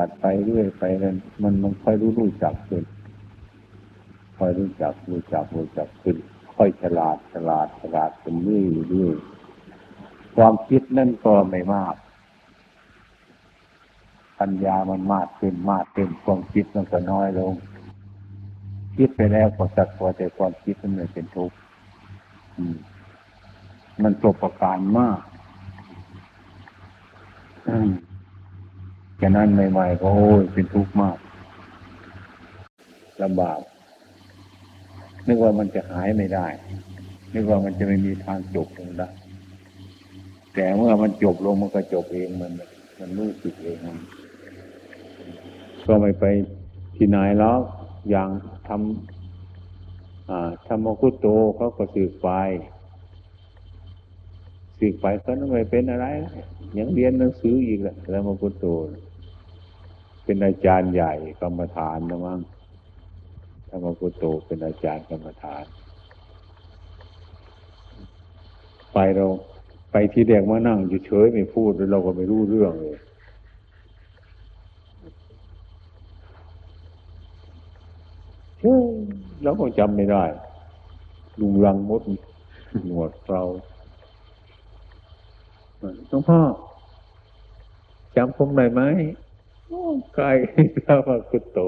ปัดไปเรื่อยไปนั้นมันมันค่อยรู้รู้จักขึ้นค่อยรู้จักรู้จักรู้จักขึ้นค่อยฉลาดฉลาดฉลาดขึ้นเรื่อยเรื่อยความคิดนั่นก็ไม่มาก ปัญญามันมากขึ้นมากขึ้นความคิดมันก็น้อยลง คิดไปแล้วก็สักพอแต่ความคิดมันไม่เป็นทุกข์มันประประการมาก แค่นั้นใหม่ๆก็โอ้ยเป็นทุกข์มากลำบาก นึกว่ามันจะหายไม่ได้ นึกว่ามันจะไม่มีทางจบลงได้แต่เมื่อมันจบลงมันก็จบเองมัน มันรู้สึกเองมันก็ไม่ไปที่ไหนแล้วอย่างทำธรรมกุตโตเขาก็สืบไปสืบไปเขาไม่เป็นอะไรยังเรียนหนังสืออีกแหละธรรมกุตโต เป็นอาจารย์ใหญ่กรรมฐานนะมั้งธรรมกุตโตเป็นอาจารย์กรรมฐาน ไปเราไปที่เด็กมานั่งอยู่เฉยไม่พูดเราก็ไม่รู้เรื่องเลยแล้วก็จำไม่ได้ลุงรังมดหนวดเราหลวงพ่อจำผมได้ไหม ไกลข้ามากุโต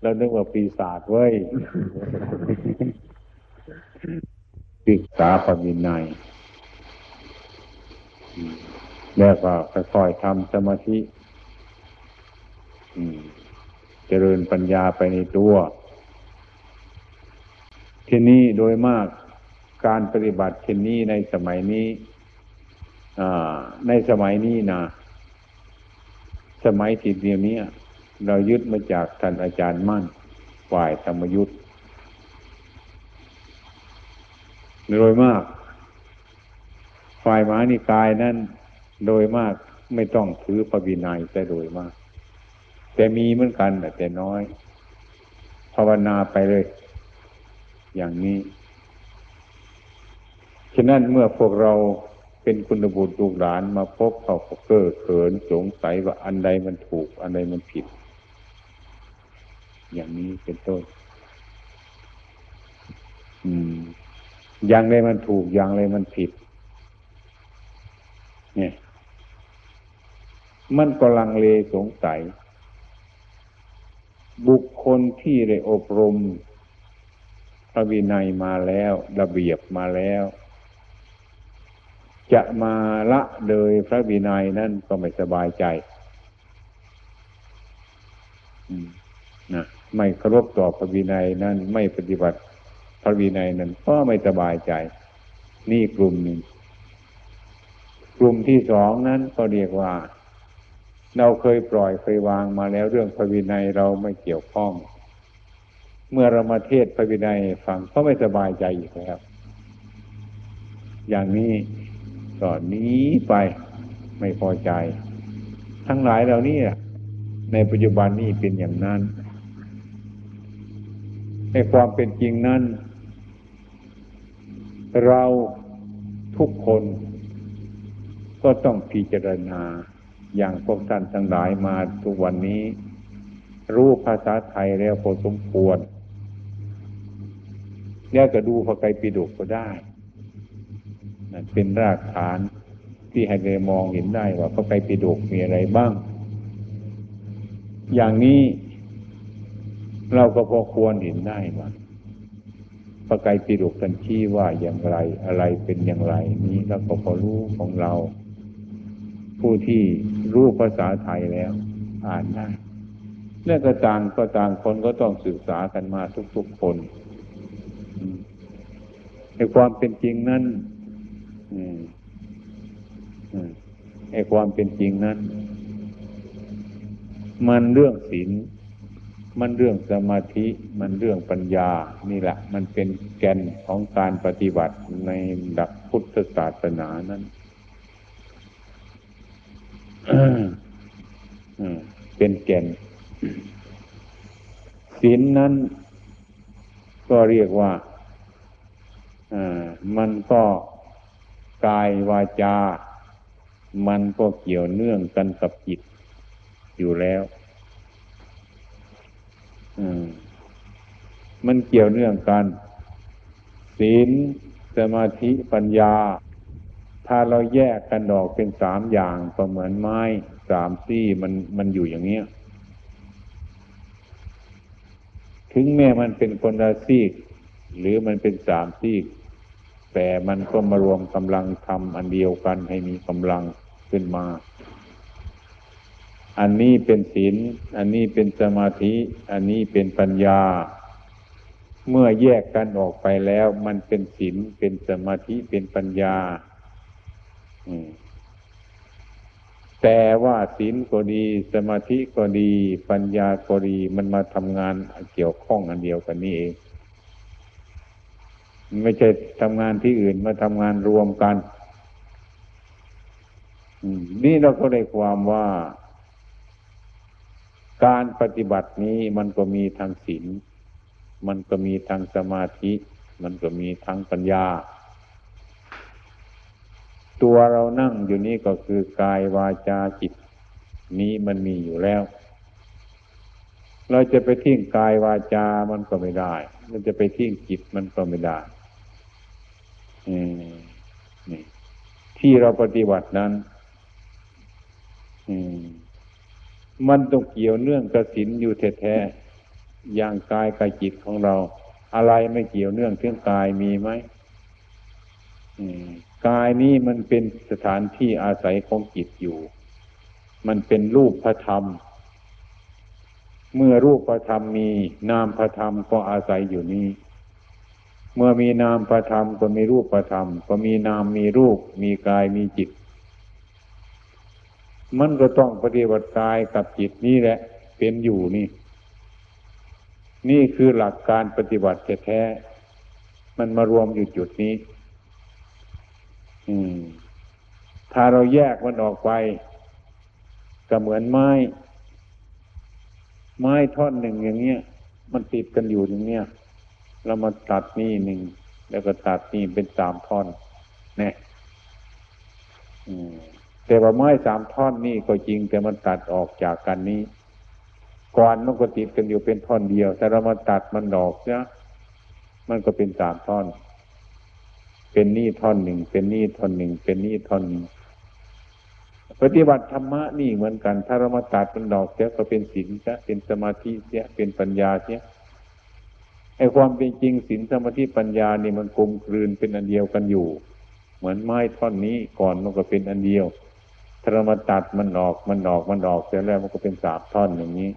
เรานึกว่าปีศาจไว้ศึกษาปวินัยแล้วก็ค่อยๆทำสมาธิเจริญปัญญาไปในตัว ที่นี้โดยมากการปฏิบัติเช่นนี้ในสมัยนี้ในสมัยนี้นะ สมัยที่เดียวนี้เรายึดมาจากท่านอาจารย์มั่นฝ่ายธรรมยุทธ์โดยมาก ฝ่ายมานิกายนั้นโดยมากไม่ต้องถือพระวินัยแต่โดยมาก แต่มีเหมือนกันแต่น้อย ภาวนาไปเลย อย่างนี้ ฉะนั้นเมื่อพวกเรา เป็นคุณบุตรลูกหลานมาพบเขาเก้อเขินสงสัยว่าอันใดมันถูก อันใดมันผิด อย่างนี้เป็นต้น อืม อย่างใดมันถูกอย่างไรมันผิด เนี่ย มันก็ลังเลสงสัย บุคคลที่ได้อบรมพระวินัยมาแล้ว ระเบียบมาแล้ว จะมาละเลยพระวินัยนั่นก็ไม่สบายใจนะไม่เคารพต่อพระวินัยนั่นไม่ปฏิบัติพระวินัยนั้นก็ไม่สบายใจ นี่กลุ่มหนึ่งกลุ่มที่สองนั้นก็เรียกว่า เราเคยปล่อยเคยวางมาแล้วเรื่องพระวินัยเราไม่เกี่ยวข้อง เมื่อเรามาเทศพระวินัยฟังก็ไม่สบายใจอีกแล้วอย่างนี้ ก็นี้ไปไม่พอใจ ทั้งหลายเหล่านี้ในปัจจุบันนี้เป็นอย่างนั้นในความเป็นจริงนั้น เราทุกคนก็ต้องพิจารณาอย่างพวกท่านทั้งหลายมาทุกวันนี้ รู้ภาษาไทยแล้วพอสมควร แล้วก็ดูพระไตรปิฎกก็ได้ เป็นรากฐานที่ให้เรามองเห็นได้ว่าพระไตรปิฎกมีอะไรบ้าง อย่างนี้เราก็พอควรเห็นได้ว่าพระไตรปิฎกกันชี้ว่าอย่างไรอะไรเป็นอย่างไร นี้เราก็พอรู้ของเรา ผู้ที่รู้ภาษาไทยแล้ว อ่านได้เรื่องก็ต่างก็ต่างคนก็ต้องศึกษากันมาทุกๆคนในความเป็นจริงนั้น ในความเป็นจริงนั้น มันเรื่องศีลมันเรื่องสมาธิ มันเรื่องปัญญา นี่แหละ มันเป็นแกนของการปฏิบัติในดักพุทธศาสนานั้นเป็นแกนศีลนั้น ก็เรียกว่ามันก็ กายวาจา มันก็เกี่ยวเนื่องกันกับจิตอยู่แล้วอืมมันเกี่ยวเนื่องกัน ศีลสมาธิปัญญา ถ้าเราแยกกันออกเป็นสามอย่างก็เหมือนไม้สามซี่มันมันอยู่อย่างเนี้ยถึงแม้มันเป็นคนละซีก หรือมันเป็นสามซีก แต่มันก็มารวมกำลังทำอันเดียวกันให้มีกำลังขึ้นมา อันนี้เป็นศีล อันนี้เป็นสมาธิ อันนี้เป็นปัญญา เมื่อแยกกันออกไปแล้ว มันเป็นศีล เป็นสมาธิ เป็นปัญญา แต่ว่าศีลก็ดี สมาธิก็ดี ปัญญาก็ดี มันมาทำงานเกี่ยวข้องอันเดียวกันนี่เอง ไม่ใช่ทำงานที่อื่นมาทำงานรวมกันนี่เราก็ได้ความว่า การปฏิบัตินี้มันก็มีทางศีลมันก็มีทางสมาธิ มันก็มีทางปัญญา ตัวเรานั่งอยู่นี่ก็คือกายวาจาจิต นี้มันมีอยู่แล้ว เราจะไปทิ้งกายวาจา มันก็ไม่ได้เราจะไปทิ้งจิตมันก็ไม่ได้ ที่เราปฏิบัตินั้นมันต้องเกี่ยวเนื่องกับศีลอยู่แท้ๆอย่างกายกับจิตของเรา อะไรไม่เกี่ยวเนื่องเรื่องกายมีไหมกายนี้มันเป็นสถานที่อาศัยของจิตอยู่ มันเป็นรูปพระธรรม เมื่อรูปพระธรรมมีนามพระธรรมก็อาศัยอยู่นี้ เมื่อมีนามพระธรรมก็มีรูปพระธรรม ก็มีนามมีรูป มีกายมีจิต มันก็ต้องปฏิบัติกายกับจิตนี่แหละ เป็นอยู่นี่ นี่คือหลักการปฏิบัติแท้ๆมันมารวมอยู่จุดนี้ อืม ถ้าเราแยกมันออกไปก็เหมือนไม้ ไม้ท่อนหนึ่งอย่างเงี้ย มันติดกันอยู่อย่างเนี้ย เรามาตัดนี่หนึ่งแล้วก็ตัดนี่เป็นสามท่อนเนี่ยแต่ว่าไม้สามท่อนนี่ก็จริง แต่มันตัดออกจากกันนี้ก่อนมันก็ติดกันอยู่เป็นท่อนเดียว แต่เรามาตัดมันดอกเนี่ยมันก็เป็นสามท่อน เป็นนี่ท่อนหนึ่งเป็นนี่ท่อนหนึ่งเป็นนี่ท่อนหนึ่งปฏิบัติธรรมะนี่เหมือนกัน ถ้าเรามาตัดมันดอกเสียก็เป็นศีลเสียเป็นสมาธิเสียเป็นปัญญาเสีย ไอ้ความเป็นจริงศีลสมาธิปัญญานี่มันกลมกลืนเป็นอันเดียวกันอยู่ เหมือนไม้ท่อนนี้ก่อนมันก็เป็นอันเดียวถ้าเรามาตัดมันออกมันออกมันออกเสร็จแล้วมันก็เป็นสาบท่อนอย่างนี้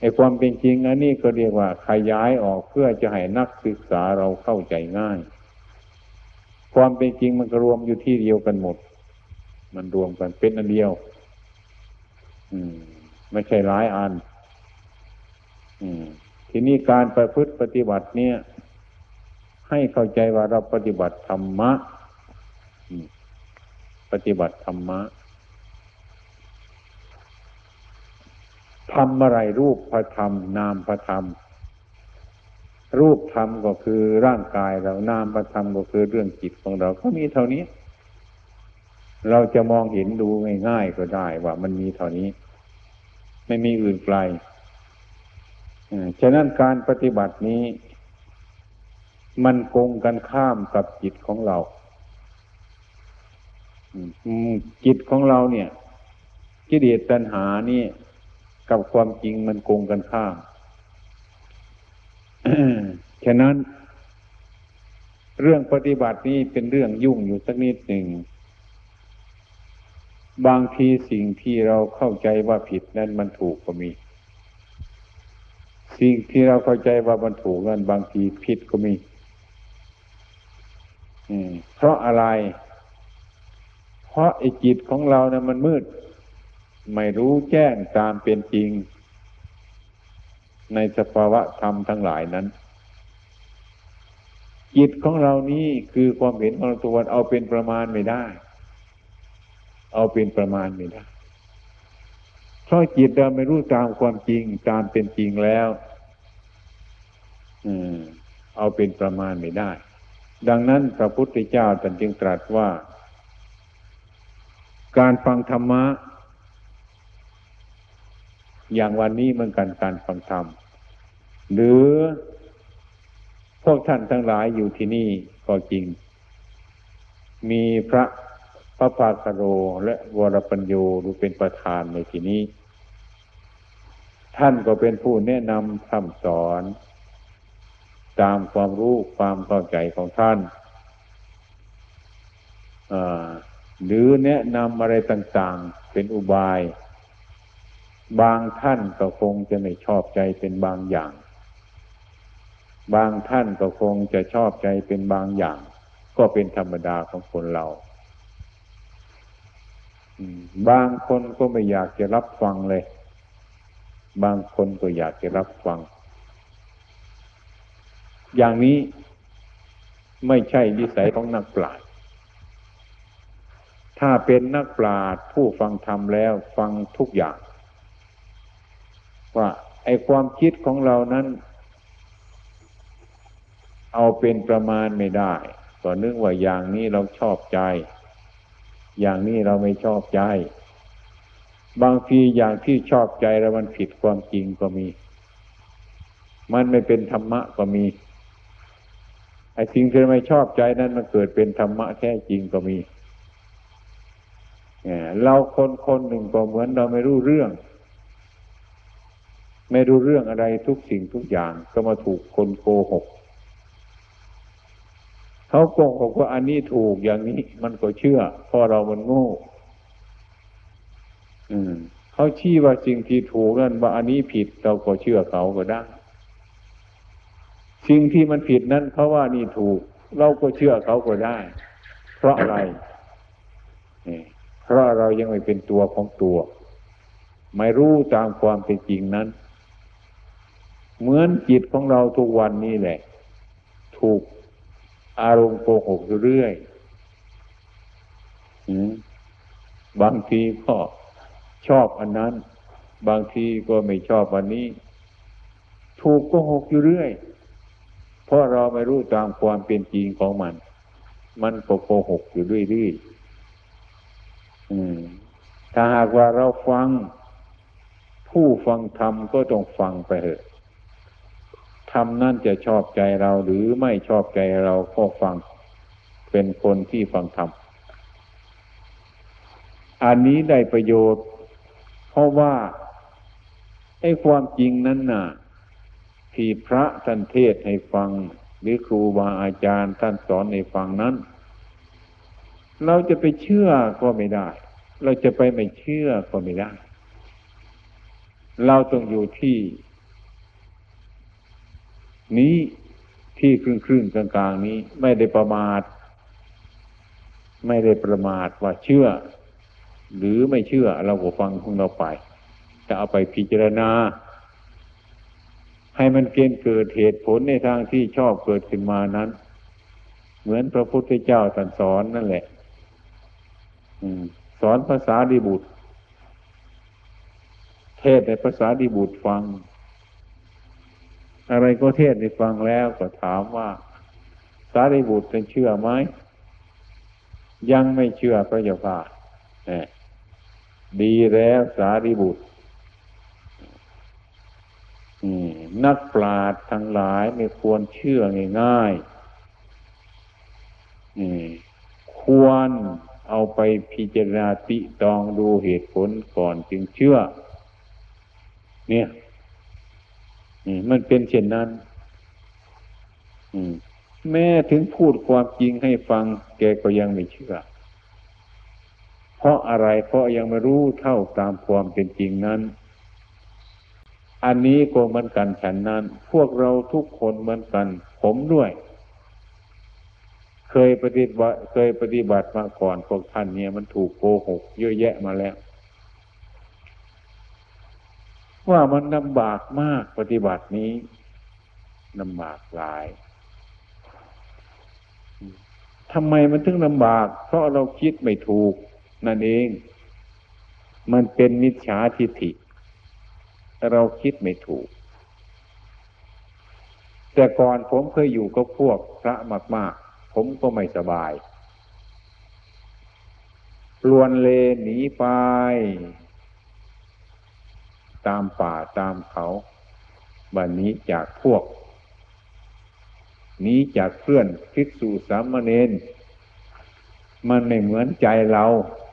ไอ้ความเป็นจริงอันนี้ก็เรียกว่าขยายออกเพื่อจะให้นักศึกษาเราเข้าใจง่าย ความเป็นจริงมันก็รวมอยู่ที่เดียวกันหมด มันรวมกันเป็นอันเดียว อืม ไม่ใช่หลายอัน อืม ทีนี้การประพฤติปฏิบัติเนี่ย ให้เข้าใจว่าเราปฏิบัติธรรมะ ปฏิบัติธรรมะทำอะไรรูปพระธรรม นามพระธรรม รูปธรรมก็คือร่างกายเรานามพระธรรมก็คือเรื่องจิตของเราก็มีเท่านี้ เราจะมองเห็นดูง่ายๆก็ได้ว่ามันมีเท่านี้ ไม่มีอื่นไกล ฉะนั้นการปฏิบัตินี้ มันโกงกันข้ามกับจิตของเราจิตของเราเนี่ยกิเลสตัณหานี่กับความจริงมันโกงกันข้าม ฉะนั้น เรื่องปฏิบัตินี้เป็นเรื่องยุ่งอยู่สักนิดหนึ่ง บางทีสิ่งที่เราเข้าใจว่าผิดนั้นมันถูกก็มี สิ่งที่เราเข้าใจว่ามันถูกนั้นบางทีผิดก็มีเพราะอะไร เพราะไอ้จิตของเราเนะี่ยมันมืด ไม่รู้แจ้งตามเป็นจริง ในสภาวะธรรมทั้งหลายนั้น จิตของเรานี้คือความเห็นของตัวเอาเป็นประมาณไม่ได้ เอาเป็นประมาณไม่ได้เพราะจิตเราไม่รู้ตามความจริงตามเป็นจริงแล้ว เอาเป็นประมาณไม่ได้ ดังนั้นพระพุทธเจ้าตรัสจึงตรัสว่า การฟังธรรมะ อย่างวันนี้เหมือนกันการฟังธรรม หรือพวกท่านทั้งหลายอยู่ที่นี่ก็จริง มีพระพระภาคโรและวรปัญโยดูเป็นประธานในที่นี้ ท่านก็เป็นผู้แนะนำคำสอน ตามความรู้ความเข้าใจของท่านหรือแนะนำอะไรต่างๆเป็นอุบาย บางท่านก็คงจะไม่ชอบใจเป็นบางอย่าง บางท่านก็คงจะชอบใจเป็นบางอย่าง ก็เป็นธรรมดาของคนเราบางคนก็ไม่อยากจะรับฟังเลย บางคนก็อยากจะรับฟัง อย่างนี้ไม่ใช่วิสัยของนักปราชญ์ถ้าเป็นนักปราชญ์ผู้ฟังธรรมแล้วฟังทุกอย่าง ว่าไอความคิดของเรานั้น เอาเป็นประมาณไม่ได้ก็นึกว่าอย่างนี้เราชอบใจ อย่างนี้เราไม่ชอบใจ บางทีอย่างที่ชอบใจแล้วมันผิดความจริงก็มี มันไม่เป็นธรรมะก็มี ไอ้สิ่งที่ไม่ชอบใจนั้นมันเกิดเป็นธรรมะแท้จริงก็มีเราคนคนหนึ่งก็เหมือนเราไม่รู้เรื่อง ไม่รู้เรื่องอะไรทุกสิ่งทุกอย่างก็มาถูกคนโกหกเขาโกหกว่าอันนี้ถูกอย่างนี้ มันก็เชื่อเพราะเรามันโง่เขาชี้ว่าสิ่งที่ถูกนั่นว่าอันนี้ผิดเราก็เชื่อเขาก็ได้ สิ่งที่มันผิดนั้นเพราะว่านี่ถูก เราก็เชื่อเขาก็ได้ เพราะอะไรเพราะเรายังไม่เป็นตัวของตัว ไม่รู้ตามความเป็นจริงนั้น เหมือนจิตของเราทุกวันนี้แหละ ถูกอารมณ์โกหกอยู่เรื่อยบางทีก็ชอบอันนั้น บางทีก็ไม่ชอบอันนี้ ถูกโกหกอยู่เรื่อย เพราะเราไม่รู้ตามความเป็นจริงของมัน มันก็โกหกอยู่เรื่อยๆถ้าหากว่าเราฟัง ผู้ฟังธรรมก็ต้องฟังไปเถอะธรรมนั่นจะชอบใจเราหรือไม่ชอบใจเราก็ฟัง เป็นคนที่ฟังธรรมอันนี้ได้ประโยชน์ เพราะว่าไอ้ความจริงนั้นน่ะ ที่พระท่านเทศให้ฟัง หรือครูบาอาจารย์ท่านสอนให้ฟังนั้น เราจะไปเชื่อก็ไม่ได้ เราจะไปไม่เชื่อก็ไม่ได้ เราต้องอยู่ที่ นี้ที่ครึ่งครึ่งกลางกลางนี้ไม่ได้ประมาท ไม่ได้ประมาทว่าเชื่อ หรือไม่เชื่อเราก็ฟังของเราไป จะเอาไปพิจารณา ให้มันเกณฑ์เกิดเหตุผลในทางที่ชอบเกิดขึ้นมานั้น เหมือนพระพุทธเจ้าตรัสสอนนั่นแหละสอนภาษาดีบุตร เทศในภาษาดีบุตรฟัง อะไรก็เทศในฟังแล้วก็ถามว่าสารีบุตรเป็นเชื่อไหมยังไม่เชื่อพระเจ้าค่ะดีแล้วสารีบุตร นักปราชญ์ทั้งหลายไม่ควรเชื่อง่ายๆควรเอาไปพิจารณาติตองดูเหตุผลก่อนจึงเชื่อ เนี่ยมันเป็นเช่นนั้นแม้ถึงพูดความจริงให้ฟัง แกก็ยังไม่เชื่อ เพราะอะไรเพราะยังไม่รู้เท่าตามความเป็นจริงนั้น อันนี้ก็เหมือนกันฉันนั้น พวกเราทุกคนเหมือนกัน ผมด้วย เคยปฏิบัติเคยปฏิบัติมาก่อนพวกท่านเนี่ยมันถูกโกหกเยอะแยะมาแล้ว ว่ามันลำบากมากปฏิบัตินี้ลำบากหลายทำไมมันถึงลำบาก เพราะเราคิดไม่ถูก นั่นเอง มันเป็นมิจฉาทิฏฐิ เราคิดไม่ถูก แต่ก่อนผมเคยอยู่กับพวกพระมาก ๆ ผมก็ไม่สบายลวนเลหนีไป ตามป่าตามเขาบันนี้จากพวก นี้จากเพื่อนภิกษุสามเณรมันไม่เหมือนใจเรา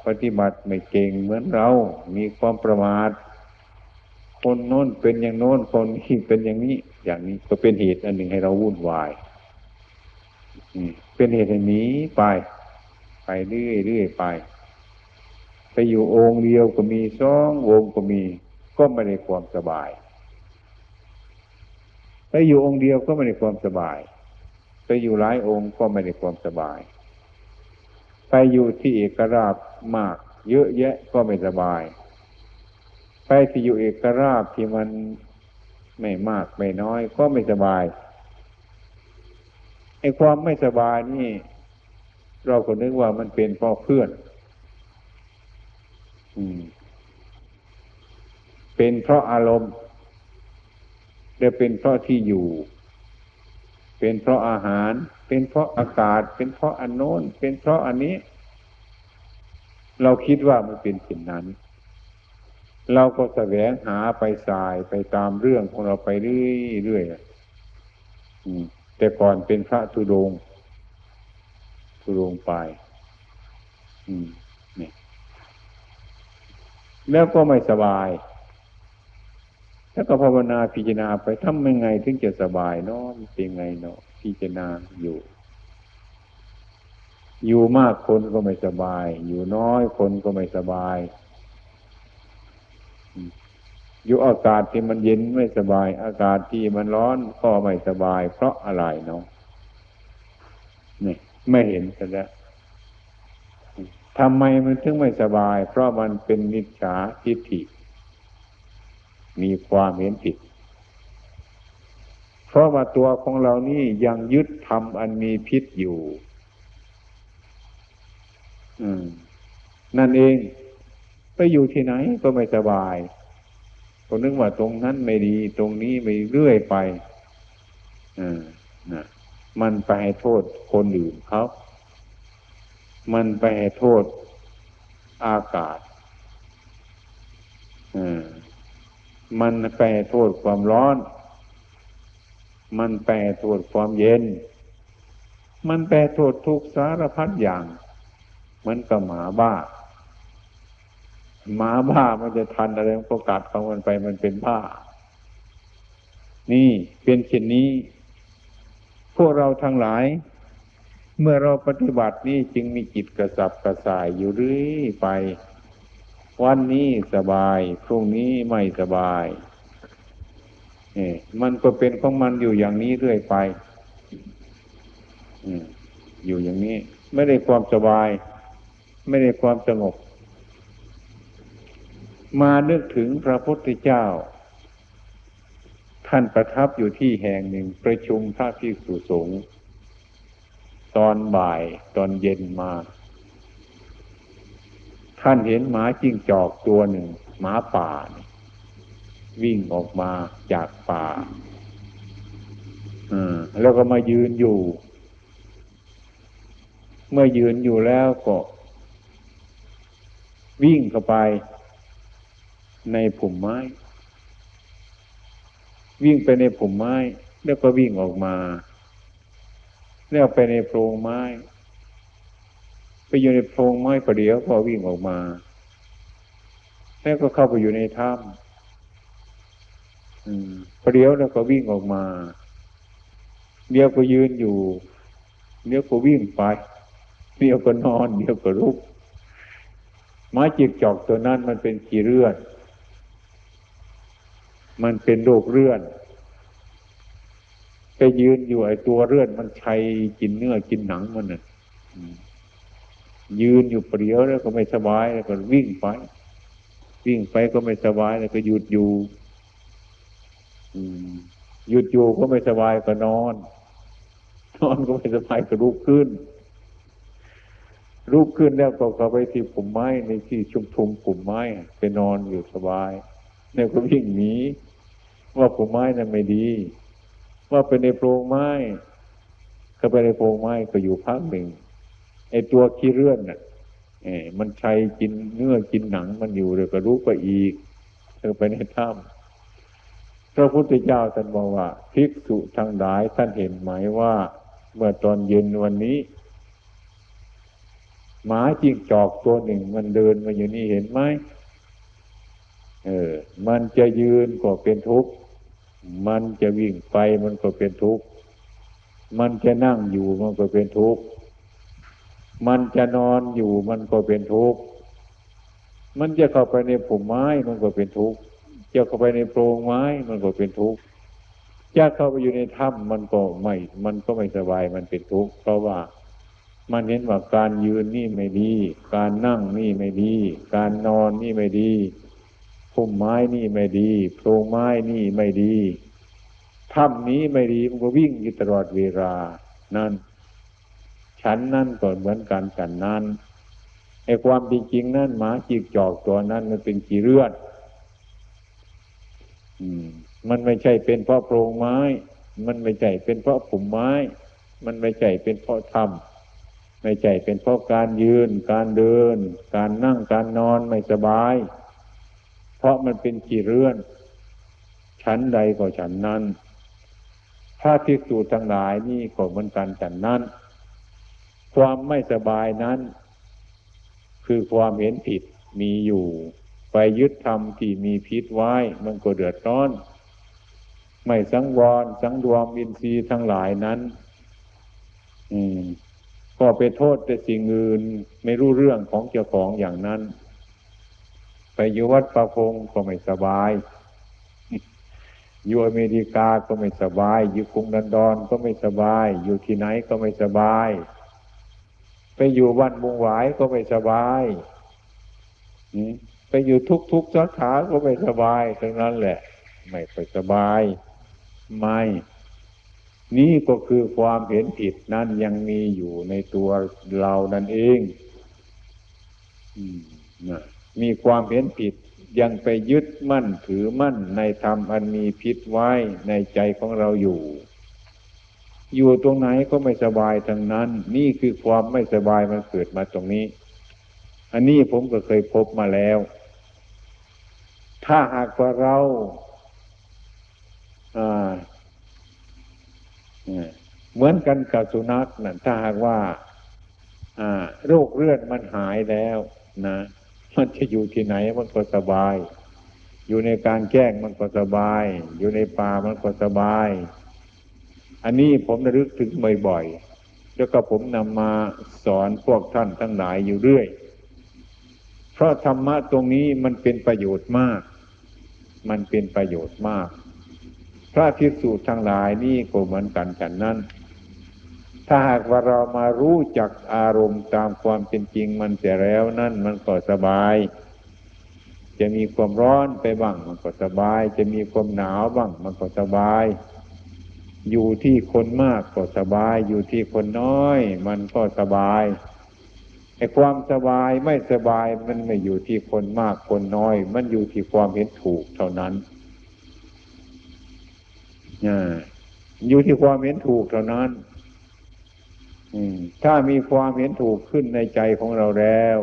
ปฏิบัติไม่เก่งเหมือนเรา มีความประมาท คนโน้นเป็นอย่างโน้นคนนี้เป็นอย่างนี้ อย่างนี้ก็เป็นเหตุอันหนึ่งให้เราวุ่นวายเป็นเหตุให้หนีไป ไปเรื่อยเรื่อยไป ไปอยู่องค์เดียวก็มีสององค์ก็มี ก็ไม่ได้ความสบายไปอยู่องค์เดียวก็ไม่ได้ความสบาย ไปอยู่หลายองค์ก็ไม่ได้ความสบาย ไปอยู่ที่เอกราบมาก เยอะแยะก็ไม่สบาย ไปที่อยู่เอกราบที่มันไม่มากไม่น้อยก็ไม่สบายไอ้ความไม่สบายนี่ เราก็นึกว่ามันเป็นเพราะเพื่อน อืม เป็นเพราะอารมณ์เดี๋ยวเป็นเพราะที่อยู่ เป็นเพราะอาหาร เป็นเพราะอากาศ เป็นเพราะอันโน้น เป็นเพราะอันนี้ เราคิดว่ามันเป็นสิ่งนั้น เราก็แสวงหาไปสายไปตามเรื่องของเราไปเรื่อยๆแต่ก่อนเป็นพระธุดงธุดงไปนี่แล้วก็ไม่สบาย แล้วก็ภาวนาพิจารณาไปทำยังไงถึงจะสบายเนาะเป็นไงเนาะพิจารณาอยู่ อยู่มากคนก็ไม่สบาย อยู่น้อยคนก็ไม่สบาย อยู่อากาศที่มันเย็นไม่สบาย อากาศที่มันร้อนก็ไม่สบาย เพราะอะไรเนาะนี่ไม่เห็นกันแล้วทำไมมันถึงไม่สบาย เพราะมันเป็นมิจฉาทิฏฐิ มีความเห็นผิด เพราะว่าตัวของเรานี่ยังยึดทำอันมีพิษอยู่อืมนั่นเอง ไปอยู่ที่ไหนก็ไม่สบายก็นึกว่าตรงนั้นไม่ดี ตรงนี้ไม่เรื่อยไปอ่านะมันไปให้โทษคนอื่นเขามันไปให้โทษอากาศอ่ามันไปให้โทษความร้อน มันไปโทษความเย็น มันไปโทษทุกสารพัดอย่าง มันก็หมาบ้า หมาบ้ามันจะทันอะไรมันก็กัดของมันไปมันเป็นบ้า นี่เป็นเช่นนี้ พวกเราทั้งหลาย เมื่อเราปฏิบัตินี่จึงมีจิตกระสับกระส่ายอยู่เรื่อยไป วันนี้สบายพรุ่งนี้ไม่สบายนี่มันก็เป็นของมันอยู่อย่างนี้เรื่อยไปอยู่อย่างนี้ ไม่ได้ความสบาย ไม่ได้ความสงบ มานึกถึงพระพุทธเจ้า ท่านประทับอยู่ที่แห่งหนึ่งประชุมพระภิกษุสงฆ์ตอนบ่ายตอนเย็นมา ท่านเห็นหมาจิ้งจอกตัวหนึ่ง หมาป่า วิ่งออกมาจากป่าแล้วก็มายืนอยู่ เมื่อยืนอยู่แล้วก็ วิ่งเข้าไป ในผุ่มไม้ วิ่งไปในผุ่มไม้ แล้วก็วิ่งออกมา แล้วไปในโพรงไม้ ไปอยู่ในโพรงไม้ประเดี๋ยวพอวิ่งออกมา แล้วก็เข้าไปอยู่ในถ้ำประเดี๋ยวแล้วก็วิ่งออกมา เดี๋ยวก็ยืนอยู่ เดี๋ยวก็วิ่งไป เดี๋ยวก็นอน เดี๋ยวก็ลุกไม้จิกจอกตัวนั้นมันเป็นขี้เรื่อน มันเป็นโรคเลื่อนไปยืนอยู่ไอ้ตัวเลื่อนมันชัยกินเนื้อกินหนังมันน่ะยืนอยู่เปรียวแล้วก็ไม่สบายแล้วก็วิ่งไป วิ่งไปก็ไม่สบายแล้วก็หยุดอยู่หยุดอยู่ก็ไม่สบายก็นอน นอนก็ไม่สบายก็ลุกขึ้นลุกขึ้นแล้วก็เข้าไปที่ปุ่มไม้ในที่ชุมทุมปุ่มไม้ไปนอนอยู่สบาย แล้วก็วิ่งหนี ว่าผงไม้นั้นไม่ดี ว่าเป็นในโพรงไม้ เข้าไปในโพรงไม้ก็อยู่พักหนึ่งไอ้ตัวขี้เรื่อนน่ะเอมันใช้กินเนื้อกินหนังมันอยู่เลยก็รู้ไปอีกเธอไปในถ้ำพระพุทธเจ้าท่านบอกว่าภิกษุทั้งหลายท่านเห็นไหมว่า เมื่อตอนเย็นวันนี้หมาจิงจอกตัวหนึ่ง มันเดินมาอยู่นี่เห็นไหมเออ มันจะยืนก็เป็นทุกข์ มันจะวิ่งไปมันก็เป็นทุกข์ มันจะนั่งอยู่มันก็เป็นทุกข์ มันจะนอนอยู่มันก็เป็นทุกข์ มันจะเข้าไปในผุมไม้มันก็เป็นทุกข์ จะเข้าไปในโพรงไม้มันก็เป็นทุกข์จะเข้าไปอยู่ในถ้ำมันก็ไม่ มันก็ไม่สบายมันเป็นทุกข์เพราะว่ามันเห็นว่าการยืนนี่ไม่ดี การนั่งนี่ไม่ดี การนอนนี่ไม่ดี พุ่มไม้นี่ไม่ดีโพรงไม้นี่ไม่ดีถ้ำนี้ไม่ดีมันก็วิ่งอยู่ตลอดเวลานั่นฉันนั่นก็เหมือนกันฉันนั้นไอ้ความจริงนั่นหมาจีกจอกตัวนั้นมันเป็นกี่เลือดมันไม่ใช่เป็นเพราะโพรงไม้ มันไม่ใช่เป็นเพราะผุมไม้ มันไม่ใช่เป็นเพราะถ้ำไม่ใช่เป็นเพราะการยืน การเดิน การนั่งการนอนไม่สบาย เพราะมันเป็นกี่เรื่อน ชั้นใดก็ฉันนั้นถ้าภิกษุทั้งหลายนี่ก็เหมือนกันฉันนั้น ความไม่สบายนั้น คือความเห็นผิดมีอยู่ ไปยึดธรรมที่มีพิษไว้ มันก็เดือดร้อน ไม่สังวร สังรวมอินทรีย์ทั้งหลายนั้น อืมก็ไปโทษแต่สิ่งอื่น ไม่รู้เรื่องของเจ้าของอย่างนั้น ไปอยู่วัดประพงก็ไม่สบายอยู่อเมริกาก็ไม่สบาย อยู่กรุงดันดอนก็ไม่สบาย อยู่ที่ไหนก็ไม่สบาย ไปอยู่วัดมุงหวายก็ไม่สบายไปอยู่ทุกทุกสาขาก็ไม่สบายทั้งนั้นแหละ ไม่ค่อยสบาย ไม่ นี่ก็คือความเห็นผิดนั่นยังมีอยู่ในตัวเรานั่นเอง อืมนะ มีความเห็นผิดยังไปยึดมั่นถือมั่นในธรรมอันมีพิษไว้ในใจของเราอยู่ อยู่ตรงไหนก็ไม่สบายทั้งนั้น นี่คือความไม่สบายมันเกิดมาตรงนี้ อันนี้ผมก็เคยพบมาแล้ว ถ้าหากว่าเราเหมือนกันกับสุนัขนั่นถ้าหากว่าโรคเลือดมันหายแล้วนะ มันจะอยู่ที่ไหนมันก็สบาย อยู่ในการแจ้งมันก็สบาย อยู่ในป่ามันก็สบาย อันนี้ผมระลึกถึงบ่อยๆแล้วก็ผมนำมาสอนพวกท่านทั้งหลายอยู่เรื่อย เพราะธรรมะตรงนี้มันเป็นประโยชน์มาก มันเป็นประโยชน์มาก พระภิกษุทั้งหลายนี่ก็เหมือนกันฉันนั้น ถ้าหากว่าเรามารู้จักอารมณ์ตามความเป็นจริงมันเสียแล้วนั่นมันก็สบาย จะมีความร้อนไปบ้างมันก็สบาย จะมีความหนาวบ้างมันก็สบาย อยู่ที่คนมากก็สบาย อยู่ที่คนน้อย มันก็สบายไอ้ความสบายไม่สบายมันไม่อยู่ที่คนมากคนน้อย มันอยู่ที่ความเห็นถูกเท่านั้นอยู่ที่ความเห็นถูกเท่านั้น ถ้ามีความเห็นถูกขึ้นในใจของเราแล้ว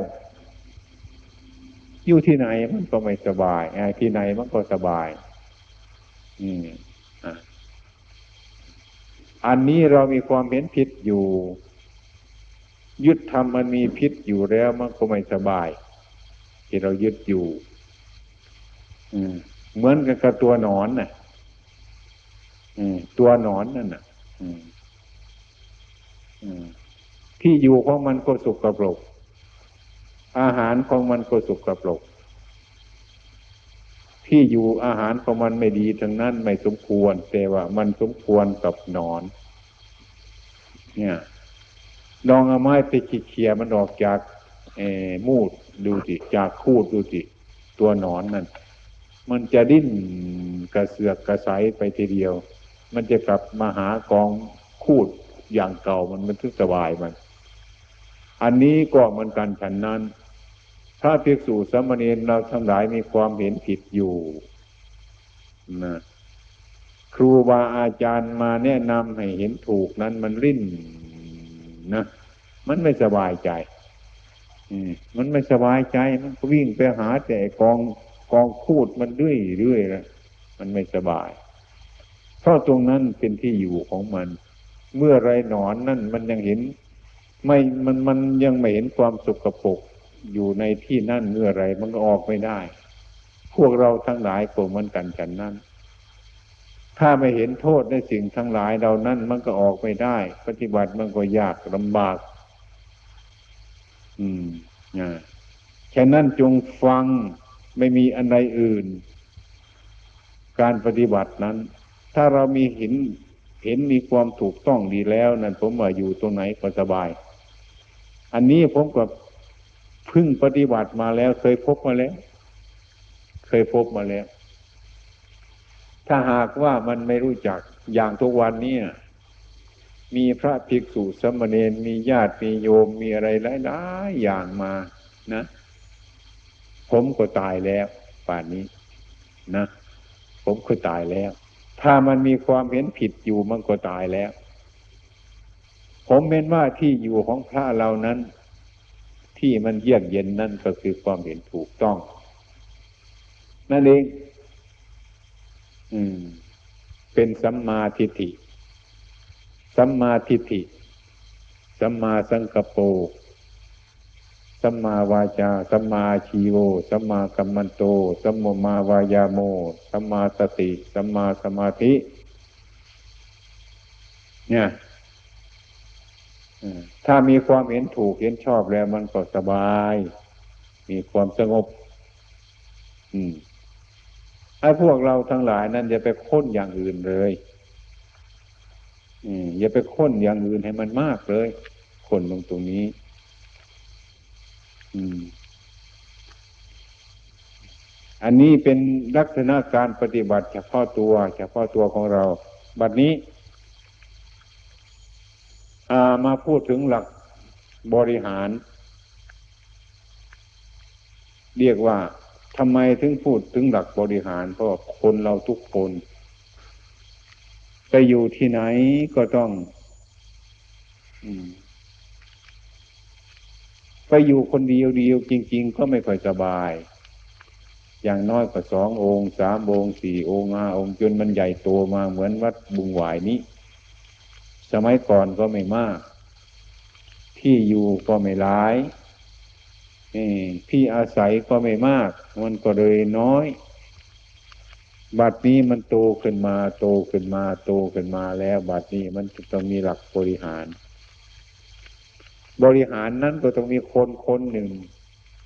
อยู่ที่ไหนมันก็ไม่สบายที่ไหนมันก็สบาย อืมอันนี้เรามีความเห็นผิดอยู่ ยึดทำมันมีพิษอยู่แล้วมันก็ไม่สบาย ที่เรายึดอยู่เหมือนกับตัวหนอนน่ะตัวหนอนนั่นน่ะ ที่อยู่ของมันก็สุกกระปรกอาหารของมันก็สุกกระปรกที่อยู่อาหารของมันไม่ดีทั้งนั้นไม่สมควร แต่ว่ามันสมควรกับนอน เนี่ยลองเอาไม้ไปขีดเขี่ยมันออกจากมูดดูสิจากคูดดูสิตัวหนอนนั่นมันจะดิ้นกระเสือกกระใสไปทีเดียว มันจะกลับมาหากองคูด อย่างเก่ามันมันทึกสบายมัน อันนี้ก็เหมือนกันฉันนั้น ถ้าภิกษุสมณีเราทั้งหลายมีความเห็นผิดอยู่นะครูบาอาจารย์มาแนะนำให้เห็นถูกนั้นมันริ้นนะมันไม่สบายใจมันไม่สบายใจมันก็วิ่งไปหาแต่กองกองพูดมันเรื่อยเรื่อยแล้วมันไม่สบาย เพราะตรงนั้นเป็นที่อยู่ของมัน เมื่อไรหนอนนั่นมันยังเห็น ไม่มันมันยังไม่เห็นความสุขกระปกอยู่ในที่นั่นเมื่อไรมันก็ออกไม่ได้ พวกเราทั้งหลายก็เหมือนกันฉันนั้น ถ้าไม่เห็นโทษในสิ่งทั้งหลายเรานั้นมันก็ออกไม่ได้ ปฏิบัติมันก็ยากลำบาก อืมนะฉะนั้นจงฟังไม่มีอันใดอื่น การปฏิบัตินั้น ถ้าเรามีห็น เห็นมีความถูกต้องดีแล้ว นั่นผมว่าอยู่ตรงไหนก็สบาย อันนี้ผมกับพึ่งปฏิบัติมาแล้ว เคยพบมาแล้ว เคยพบมาแล้ว ถ้าหากว่ามันไม่รู้จักอย่างทุกวันนี้มีพระภิกษุสมณีมีญาติมีโยมมีอะไรหลายๆอย่างมานะ ผมก็ตายแล้ว ป่านนี้ นะ ผมก็ตายแล้ว ถ้ามันมีความเห็นผิดอยู่มันก็ตายแล้ว ผมเป็นว่าที่อยู่ของพระเรานั้น ที่มันเยือกเย็นนั่นก็คือความเห็นถูกต้อง นั่นเอง อืม เป็นสัมมาทิฏฐิ สัมมาทิฏฐิ สัมมาสังกปร สัมมาวาจา สัมมาชีโว สัมมากัมมันโต สัมมาวายาโม สัมมาสติ สัมมาสมาธิ เนี่ยถ้ามีความเห็นถูกเห็นชอบแล้วมันก็สบาย มีความสงบ อืมไอ้พวกเราทั้งหลายนั่นอย่าไปค้นอย่างอื่นเลยอืมอย่าไปค้นอย่างอื่นให้มันมากเลย คนตรงตรงนี้ อันนี้เป็นลักษณะการปฏิบัติ เฉพาะตัว เฉพาะตัวของเรา บัดนี้มาพูดถึงหลักบริหาร เรียกว่าทำไมถึงพูดถึงหลักบริหาร เพราะคนเราทุกคน ไปอยู่ที่ไหนก็ต้อง อืม ไปอยู่คนเดียวเดียวจริง ๆ ก็ไม่ค่อยสบาย อย่างน้อยก็สององค์สามองค์สี่องค์ห้าองค์จนมันใหญ่โตมาเหมือนวัดบุงหวายนี้ สมัยก่อนก็ไม่มาก ที่อยู่ก็ไม่หลายที่อาศัยก็ไม่มาก มันก็เลยน้อย บัดนี้มันโตขึ้นมา โตขึ้นมา โตขึ้นมาแล้ว บัดนี้มันจะต้องมีหลักบริหาร บริหารนั้นก็ต้องมีคนคนหนึ่ง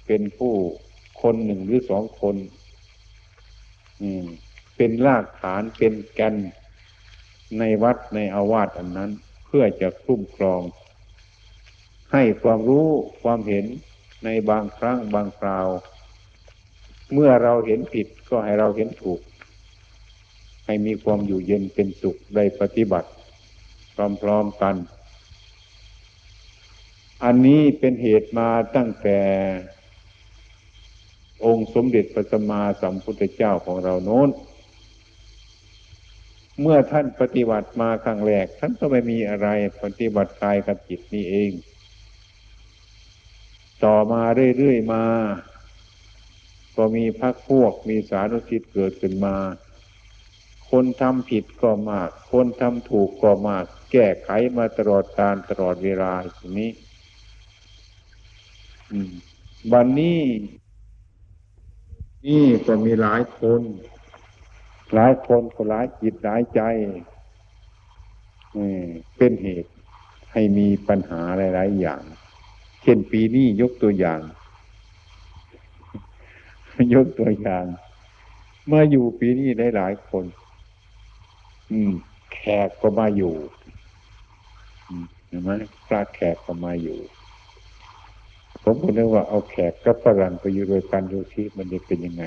เป็นผู้คนหนึ่งหรือสองคน อืม เป็นรากฐานเป็นแกนในวัดในอาวาสอันนั้น เพื่อจะคุ้มครอง ให้ความรู้ความเห็นในบางครั้งบางคราว เมื่อเราเห็นผิดก็ให้เราเห็นถูก ให้มีความอยู่เย็นเป็นสุขได้ปฏิบัติพร้อมๆกัน อันนี้เป็นเหตุมาตั้งแต่องค์สมเด็จพระสัมมาสัมพุทธเจ้าของเราโน้น เมื่อท่านปฏิบัติมาครั้งแรก ท่านก็ไม่มีอะไรปฏิบัติกายกับจิตนี่เอง ต่อมาเรื่อยๆมา ก็มีพักพวกมีสารุสิทธิ์เกิดขึ้นมา คนทำผิดก็มาก คนทำถูกก็มาก แก้ไขมาตลอดการตลอดเวลาอย่างนี้ วันนี้นี่ก็มีหลายคน หลายคนก็หลายจิตหลายใจเป็นเหตุให้มีปัญหาหลาย ๆ อย่าง เช่นปีนี้ยกตัวอย่าง ยกตัวอย่าง เมื่ออยู่ปีนี้ได้หลายคน อืม แขกก็มาอยู่เห็นไหมพระแขกก็มาอยู่ ผมก็นึกว่าเอาแขกกับฝรั่งไปอยู่ด้วยกันดูที่มันจะเป็นยังไง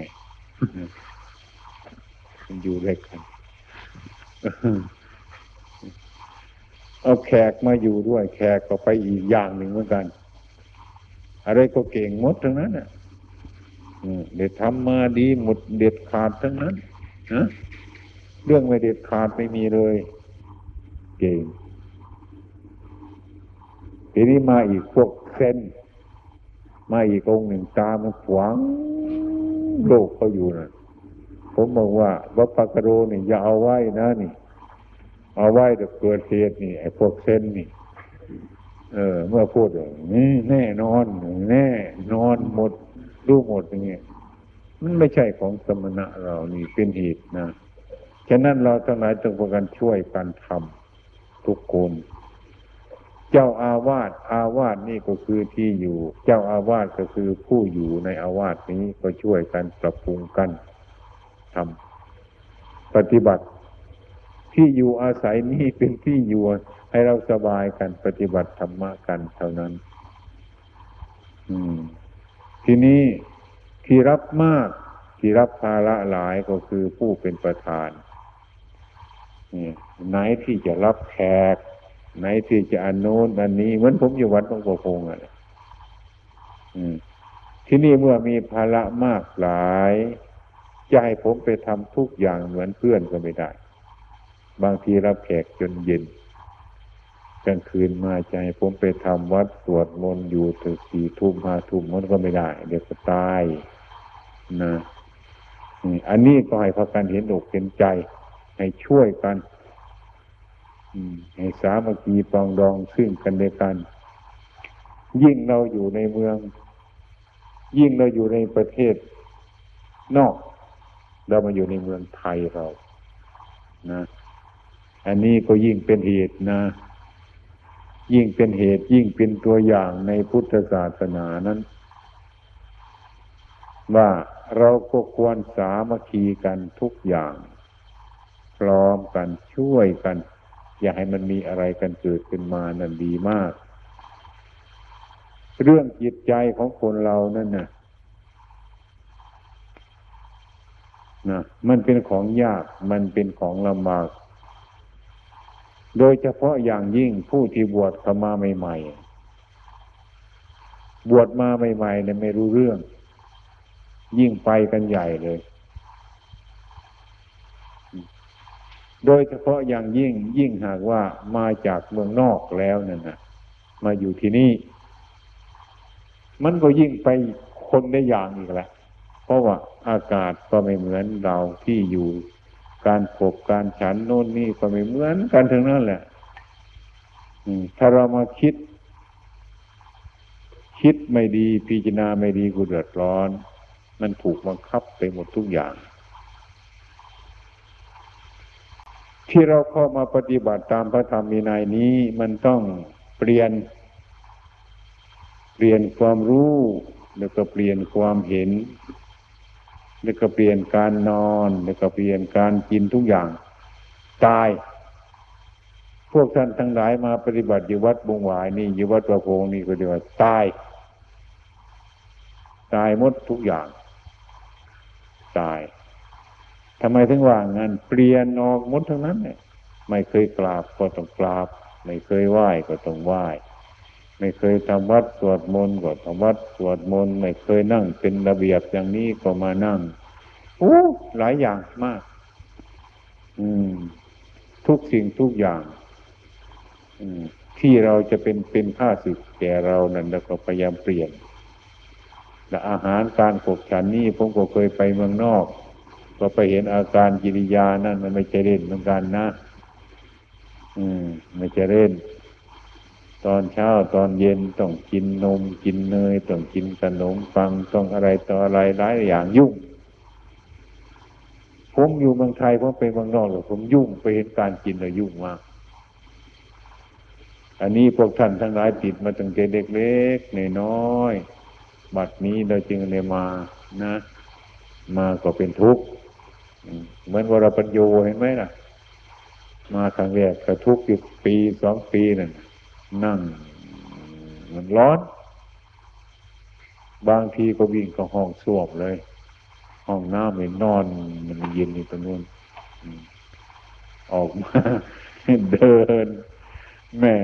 มันอยู่ด้วยกันเอาแขกมาอยู่ด้วย แขกก็ไปอีกอย่างหนึ่งเหมือนกัน อะไรก็เก่งหมดทั้งนั้นอะเด็ดทำมาดีหมดเด็ดขาดทั้งนั้นนะเรื่องไม่เด็ดขาดไม่มีเลย เก่งทีนี้มาอีกพวกเซน มาอีกองหนึ่งตามันขวางโลกเขาอยู่นะผมบอกว่าวัปปะกโรนี่อย่าเอาไว้นะนี่ เอาไว้เดี๋ยวเกิดเหตุนี่ไอ้พวกเส้นนี่ เออ เมื่อพูดอย่างนี้แน่นอน แน่นอนหมดรู้หมดอย่างเงี้ยมันไม่ใช่ของสมณะเรานี่เป็นเหตุนะฉะนั้นเราทั้งหลายต้องประกันช่วยกันทำทุกคน เจ้าอาวาสอาวาสนี่ก็คือที่อยู่ เจ้าอาวาสก็คือผู้อยู่ในอาวาสนี้ก็ช่วยกันปรับปรุงกันทำปฏิบัติ ที่อยู่อาศัยนี่เป็นที่อยู่ให้เราสบายกันปฏิบัติธรรมะกันเท่านั้น อืม ทีนี้ที่รับมาก ที่รับภาระหลายก็คือผู้เป็นประธานนี่ไหนที่จะรับแขก ไหนที่จะอันโน้นอันนี้เหมือนผมอยู่วัดบางโพงอะที่นี่เมื่อมีภาระมากหลายจะให้ผมไปทำทุกอย่างเหมือนเพื่อนก็ไม่ได้ บางทีรับแขกจนเย็นกลางคืนมาใจผมไปทำวัดสวดมนต์อยู่ถึงสี่ทุ่มห้าทุ่มมันก็ไม่ได้ เดี๋ยวก็ตายนะอันนี้ก็ให้พากันเห็นอกเห็นใจ ให้ช่วยกัน ให้สามัคคีปองดองซึ่งกันและกัน ยิ่งเราอยู่ในเมือง ยิ่งเราอยู่ในประเทศนอก เรามาอยู่ในเมืองไทยเรานะ อันนี้ก็ยิ่งเป็นเหตุนะ ยิ่งเป็นเหตุยิ่งเป็นตัวอย่างในพุทธศาสนานั้น ว่าเราก็ควรสามัคคีกันทุกอย่าง พร้อมกันช่วยกัน อย่าให้มันมีอะไรกันเกิดขึ้นมานั่นดีมาก เรื่องจิตใจของคนเรานั่นนะนะมันเป็นของยากมันเป็นของลำบาก โดยเฉพาะอย่างยิ่งผู้ที่บวชเข้ามาใหม่ๆบวชมาใหม่ๆเนี่ยไม่รู้เรื่อง ยิ่งไปกันใหญ่เลย โดยเฉพาะอย่างยิ่งยิ่งหากว่ามาจากเมืองนอกแล้วนั่นนะมาอยู่ที่นี่ มันก็ยิ่งไปคนได้อย่างอีกแหละเพราะว่าอากาศก็ไม่เหมือนเราที่อยู่ การพบการฉันโน่นนี่ก็ไม่เหมือนกันทั้งนั้นแหละถ้าเรามาคิด คิดไม่ดีพิจารณาไม่ดีกูเดือดร้อน มันถูกบังคับไปหมดทุกอย่าง ที่เราเข้ามาปฏิบัติตามพระธรรมมีนายนี้มันต้องเปลี่ยน เปลี่ยนความรู้แล้วก็เปลี่ยนความเห็น แล้วก็เปลี่ยนการนอน แล้วก็เปลี่ยนการกินทุกอย่าง ตาย พวกท่านทั้งหลายมาปฏิบัติอยู่วัดบงหวายนี่อยู่วัดประโพงนี่ก็เดียวตาย ตายหมดทุกอย่าง ตาย ทำไมถึงว่างันเปลี่ยนออกหมดทั้งนั้นเนี่ยไม่เคยกราบก็ต้องกราบ ไม่เคยไหว้ก็ต้องไหว้ไม่เคยทำวัดสวดมนต์ก็ทำวัดสวดมนต์ไม่เคยนั่งเป็นระเบียบอย่างนี้ก็มานั่งโอ้หลายอย่างมาก อืม ทุกสิ่งทุกอย่าง อืม ที่เราจะเป็นเป็นข้าศึกแก่เรานั่นแล้วก็พยายามเปลี่ยนและอาหารการขบฉันนี่ผมก็เคยไปเมืองนอก ก็ไปเห็นอาการกิริยานั่นมันไม่ใช่เล่นเหมือนกันนะ อืม ไม่ใช่เล่น ตอนเช้าตอนเย็นต้องกินนม กินเนยต้องกินขนมปังต้องอะไรต่ออะไรหลายอย่างยุ่ง ผมอยู่เมืองไทยผมไปเมืองนอกหรอผมยุ่งไปเห็นการกินแล้วยุ่งมากอันนี้พวกท่านทั้งหลายติดมาตั้งแต่เด็กเล็กน้อย บัดนี้เราจึงเลยมานะ มาก็เป็นทุกข์ เหมือนวรปัญโยเห็นไหมล่ะ มาครั้งแรกก็ทุกอยู่ปีสองปีนั่นนั่ง มันร้อน บางทีก็วิ่งก็ห้องส้วมเลย ห้องน้ำมันนอน มันเย็นอยู่ตรงนู้นออกมาเดินแม่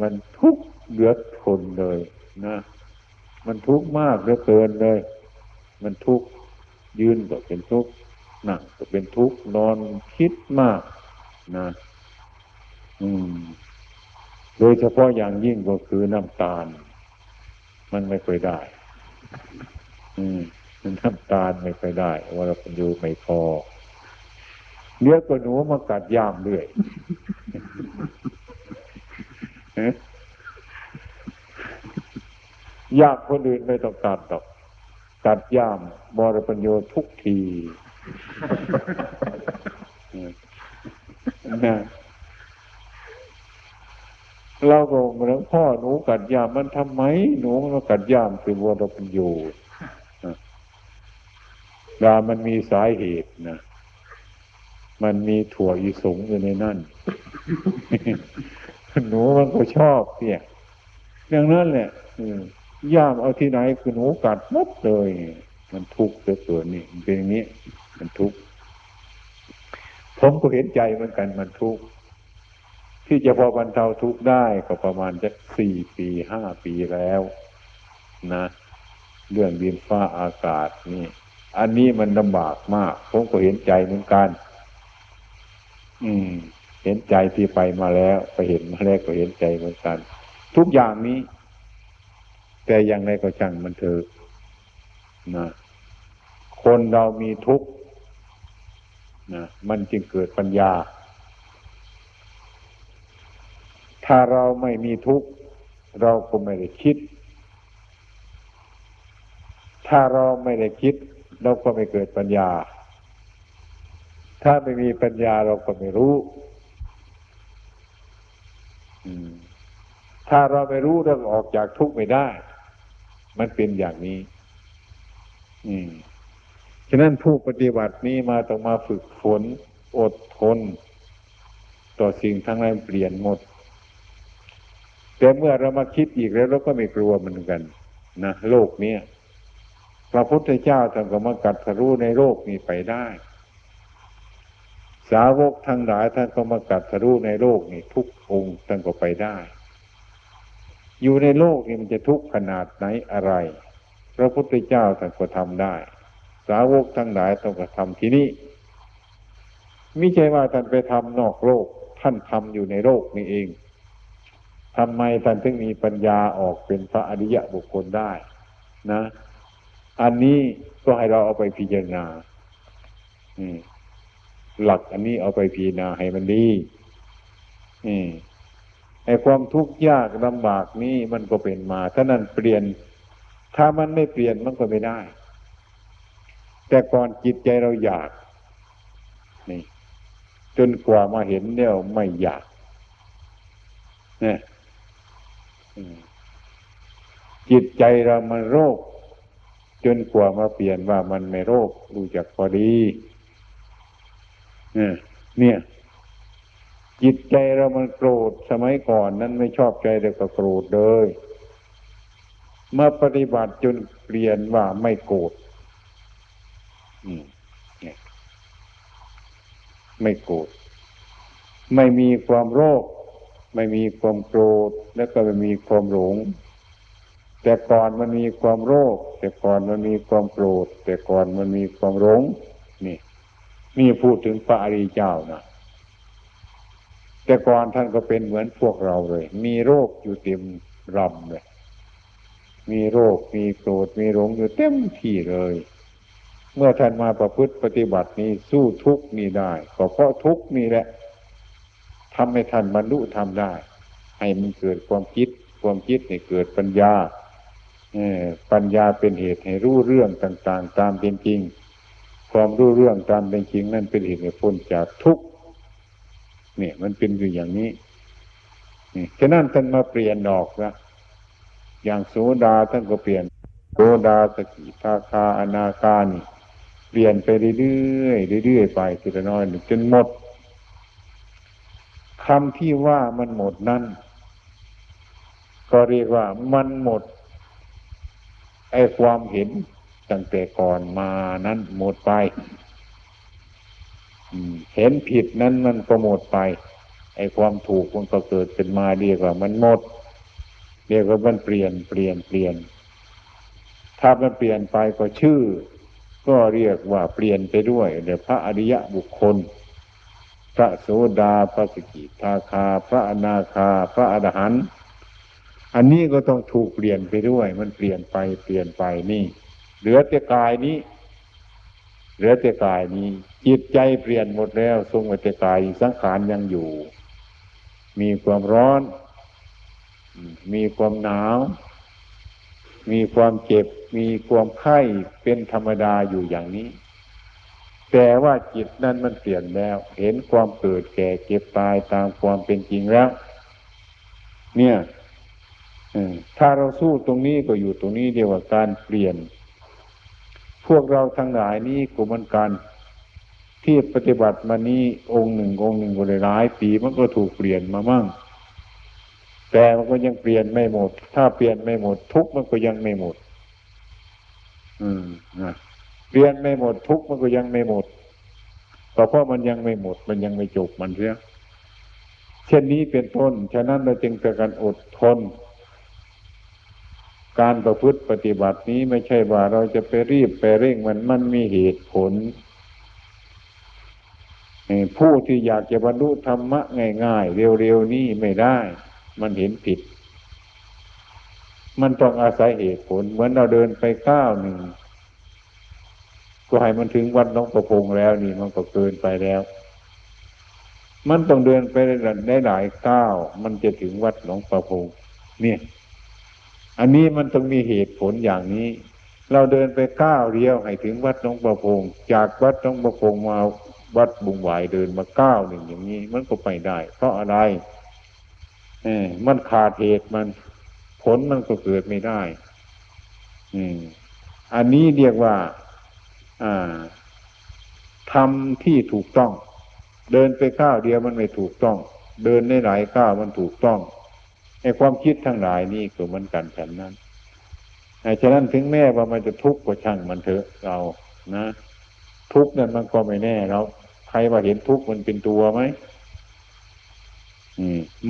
มันทุกข์เลือดทนเลยนะมันทุกข์มากเหลือเกินเลย มันทุกข์ยืนก็เป็นทุกข์ นั่งก็เป็นทุกข์นอนคิดมากนะอืม โดยเฉพาะอย่างยิ่งก็คือน้ำตาล มันไม่เคยได้ อืมน้ำตาลไม่ไปได้วรปัญญูไม่พอเนื้อก็หนูมากัดย่ามเรื่อยยากคนอื่นไม่ต้องการตอก กัดย่ามบรปัญโยทุกที นะเราก็เหมือนพ่อหนูกัดยามมันทำไม หนูมันกัดยามคือวัวเราเป็นอยู่ดามันมีสาเหตุนะ มันมีถั่วอีสงอยู่ในนั่น หนูมันก็ชอบเนี่ยอย่างนั้นแหละย่ามเอาที่ไหนคือหนูกัดมดเลย มันทุกข์เกิดนี่เป็นอย่างนี้ มันทุกข์ผมก็เห็นใจเหมือนกันมันทุกข์ที่จะพอบรรเทาทุกข์ได้ก็ประมาณจะสี่ปีห้าปีแล้ว นะ เรื่องดินฟ้าอากาศนี่ อันนี้มันลำบากมาก ผมก็เห็นใจเหมือนกัน อืม เห็นใจที่ไปมาแล้วไปเห็นมาแล้วก็เห็นใจเหมือนกัน ทุกอย่างนี้ แต่อย่างไรก็ช่างมันเถอะนะคนเรามีทุกข์ นะมันจึงเกิดปัญญา ถ้าเราไม่มีทุกข์ เราก็ไม่ได้คิด ถ้าเราไม่ได้คิด เราก็ไม่เกิดปัญญา ถ้าไม่มีปัญญาเราก็ไม่รู้ถ้าเราไม่รู้เราออกจากทุกข์ไม่ได้ มันเป็นอย่างนี้ อืม ฉะนั้นผู้ปฏิบัตินี้มาต้องมาฝึกฝนอดทน ต่อสิ่งทั้งหลายเปลี่ยนหมด แต่เมื่อเรามาคิดอีกแล้วเราก็ไม่กลัวเหมือนกันนะโลกเนี้ยพระพุทธเจ้าท่านก็มากัดทะลุในโลกนี้ไปได้ สาวกทั้งหลายท่านก็มากัดทะลุในโลกนี้ทุกองค์ท่านก็ไปได้ อยู่ในโลกนี้มันจะทุกข์ขนาดไหนอะไร พระพุทธเจ้าท่านก็ทำได้ สาวกทั้งหลายต้องกระทำที่นี่ม่ใช่ว่าท่านไปทำนอกโลก ท่านทำอยู่ในโลกนี้เองทำไมท่านถึงมีปัญญาออกเป็นพระอริยะบุคคลได้นะ อันนี้ก็ให้เราเอาไปพิจารณาหลักอันนี้เอาไปพิจารณาให้มันดีไอ้ความทุกข์ยากลำบากนี้มันก็เป็นมา ถ้านั้นเปลี่ยน ถ้ามันไม่เปลี่ยนมันก็ไม่ได้ แต่ก่อนจิตใจเราอยาก นี่ จนกว่ามาเห็นเนี่ยไม่อยากเนี่ยจิตใจเรามันโรค จนกว่ามาเปลี่ยนว่ามันไม่โรครู้จักพอดีเนี่ยจิตใจเรามันโกรธสมัยก่อนนั้นไม่ชอบใจเด็กก็โกรธเลยเมาปฏิบัติจนเปลี่ยนว่าไม่โกรธ ไม่โกรธไม่มีความโรค ไม่มีความโกรธแล้วก็ไม่มีความหลง แต่ก่อนมันมีความโรค แต่ก่อนมันมีความโกรธ แต่ก่อนมันมีความหลงนี่ นี่พูดถึงพระอริยเจ้านะแต่ก่อนท่านก็เป็นเหมือนพวกเราเลย มีโรคอยู่เต็มรำเลยมีโรคมีโกรธมีหลงอยู่เต็มที่เลย เมื่อท่านมาประพฤติปฏิบัตินี้สู้ทุกนี้ได้ก็เพราะทุกนี้แหละทำให้ท่านบรรลุทำได้ ให้มันเกิดความคิด ความคิดให้เกิดปัญญาปัญญาเป็นเหตุให้รู้เรื่องต่าง ๆ ตามเป็นจริง ความรู้เรื่องตามเป็นจริง นั่นเป็นเหตุให้พ้นจากทุกข์เนี่ยมันเป็นอยู่อย่างนี้นี่ฉะนั้นท่านมาเปลี่ยนดอกนะอย่างโสดาท่านก็เปลี่ยนโสดาสกิทาคาอนาคานี่ เปลี่ยนไปเรื่อยๆเรื่อยๆไปทีละน้อยจนหมดคำที่ว่ามันหมดนั้นก็เรียกว่ามันหมดไอ้ความเห็นตั้งแต่ก่อนมานั้นหมดไปเห็นผิดนั้นมันก็หมดไป ไอ้ความถูกมันก็เกิดขึ้นมาเรียกว่ามันหมด เรียกว่ามันเปลี่ยนเปลี่ยนเปลี่ยน ถ้ามันเปลี่ยนไปก็ชื่อ ก็เรียกว่าเปลี่ยนไปด้วยเดี๋ยพระอริยะบุคคล พระโสดาพระสกิทาคา พระอนาคา พระอรหันต์อันนี้ก็ต้องถูกเปลี่ยนไปด้วย มันเปลี่ยนไปเปลี่ยนไปนี่ เหลือแต่กายนี้ เหลือแต่กายนี้ จิตใจเปลี่ยนหมดแล้ว ทรงไว้แต่กายสังขารยังอยู่ มีความร้อน มีความหนาว มีความเจ็บ มีความไข้เป็นธรรมดาอยู่อย่างนี้ แต่ว่าจิตนั้นมันเปลี่ยนแล้ว เห็นความเกิดแก่เก็บตายตามความเป็นจริงแล้ว เนี่ยถ้าเราสู้ตรงนี้ก็อยู่ตรงนี้เดียวกับการเปลี่ยน พวกเราทั้งหลายนี้ก็มือนกันที่ปฏิบัติมานี้องค์หนึ่งองค์หนึ่งก็หลายปีมันก็ถูกเปลี่ยนมามั่ง แต่มันก็ยังเปลี่ยนไม่หมด ถ้าเปลี่ยนไม่หมด ทุกมันก็ยังไม่หมด อืมนะเปลี่ยนไม่หมด ทุกมันก็ยังไม่หมดก็เพราะมันยังไม่หมด มันยังไม่จบมันเสียเช่นนี้เป็นต้น ฉะนั้นเราจึงจะการอดทน การประพฤติปฏิบัตินี้ไม่ใช่ว่าเราจะไปรีบไปเร่งมันมันมีเหตุผลผู้ที่อยากจะบรรลุธรรมะง่าย ๆ เร็วๆนี้ไม่ได้ มันเห็นผิด มันต้องอาศัยเหตุผล เหมือนเราเดินไปก้าวหนึ่งก็ให้มันถึงวัดน้องประพงแล้วนี่มันก็เกินไปแล้ว มันต้องเดินไปได้หลายก้าวมันจะถึงวัดหลวงประพงเนี่ย อันนี้มันต้องมีเหตุผลอย่างนี้ เราเดินไปก้าวเดียวให้ถึงวัดน้องประพงจากวัดน้องประพงมาวัดบุงหวายเดินมาก้าวหนึ่งอย่างนี้ มันก็ไปได้ เพราะอะไร เออมันขาดเหตุมัน ผลมันก็เกิดไม่ได้ อืม อันนี้เรียกว่า อ่าทำที่ถูกต้อง เดินไปก้าวเดียวมันไม่ถูกต้อง เดินในหลายก้าวมันถูกต้องไอ้ความคิดทั้งหลายนี่ก็เหมือนกันฉันนั้นไอ้ฉะนั้นถึงแม้ว่ามันจะทุกข์ก็ช่างมันเถอะเรานะ ทุกข์นั้นมันก็ไม่แน่เราใครว่าเห็นทุกข์มันเป็นตัวไหม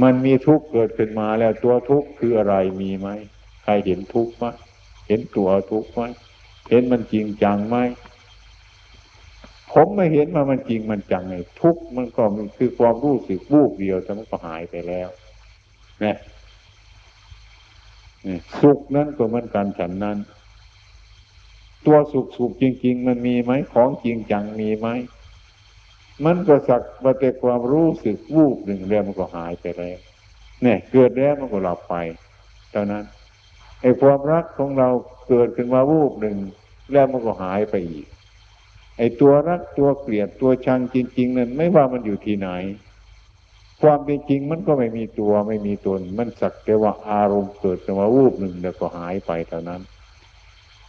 มันมีทุกข์เกิดขึ้นมาแล้วตัวทุกข์คืออะไรมีไหมใครเห็นทุกข์ไหมเห็นตัวทุกข์ไหมเห็นมันจริงจังไหมผมไม่เห็นว่ามันจริงมันจังไงทุกข์มันก็มันคือความรู้สึกวูบเดียวแต่มันก็หายไปแล้วนะสุขนั้นก็เหมือนกันฉันนั้น ตัวสุขสุขจริง ๆ มันมีไหมของจริงจังมีไหม มันก็สักว่าแต่ความรู้สึกวูบหนึ่งแล้วมันก็หายไปแล้วเนี่ยเกิดแล้วมันก็หลับไปเท่านั้นไอ้ความรักของเราเกิดขึ้นมาวูบหนึ่งแล้วมันก็หายไปอีก ไอ้ตัวรักตัวเกลียดตัวชังจริง ๆ นั้นไม่ว่ามันอยู่ที่ไหน ความเป็นจริงมันก็ไม่มีตัวไม่มีตน มันสักแต่ว่าอารมณ์เกิดขึ้นมาวูบหนึ่งแล้วก็หายไปเท่านั้น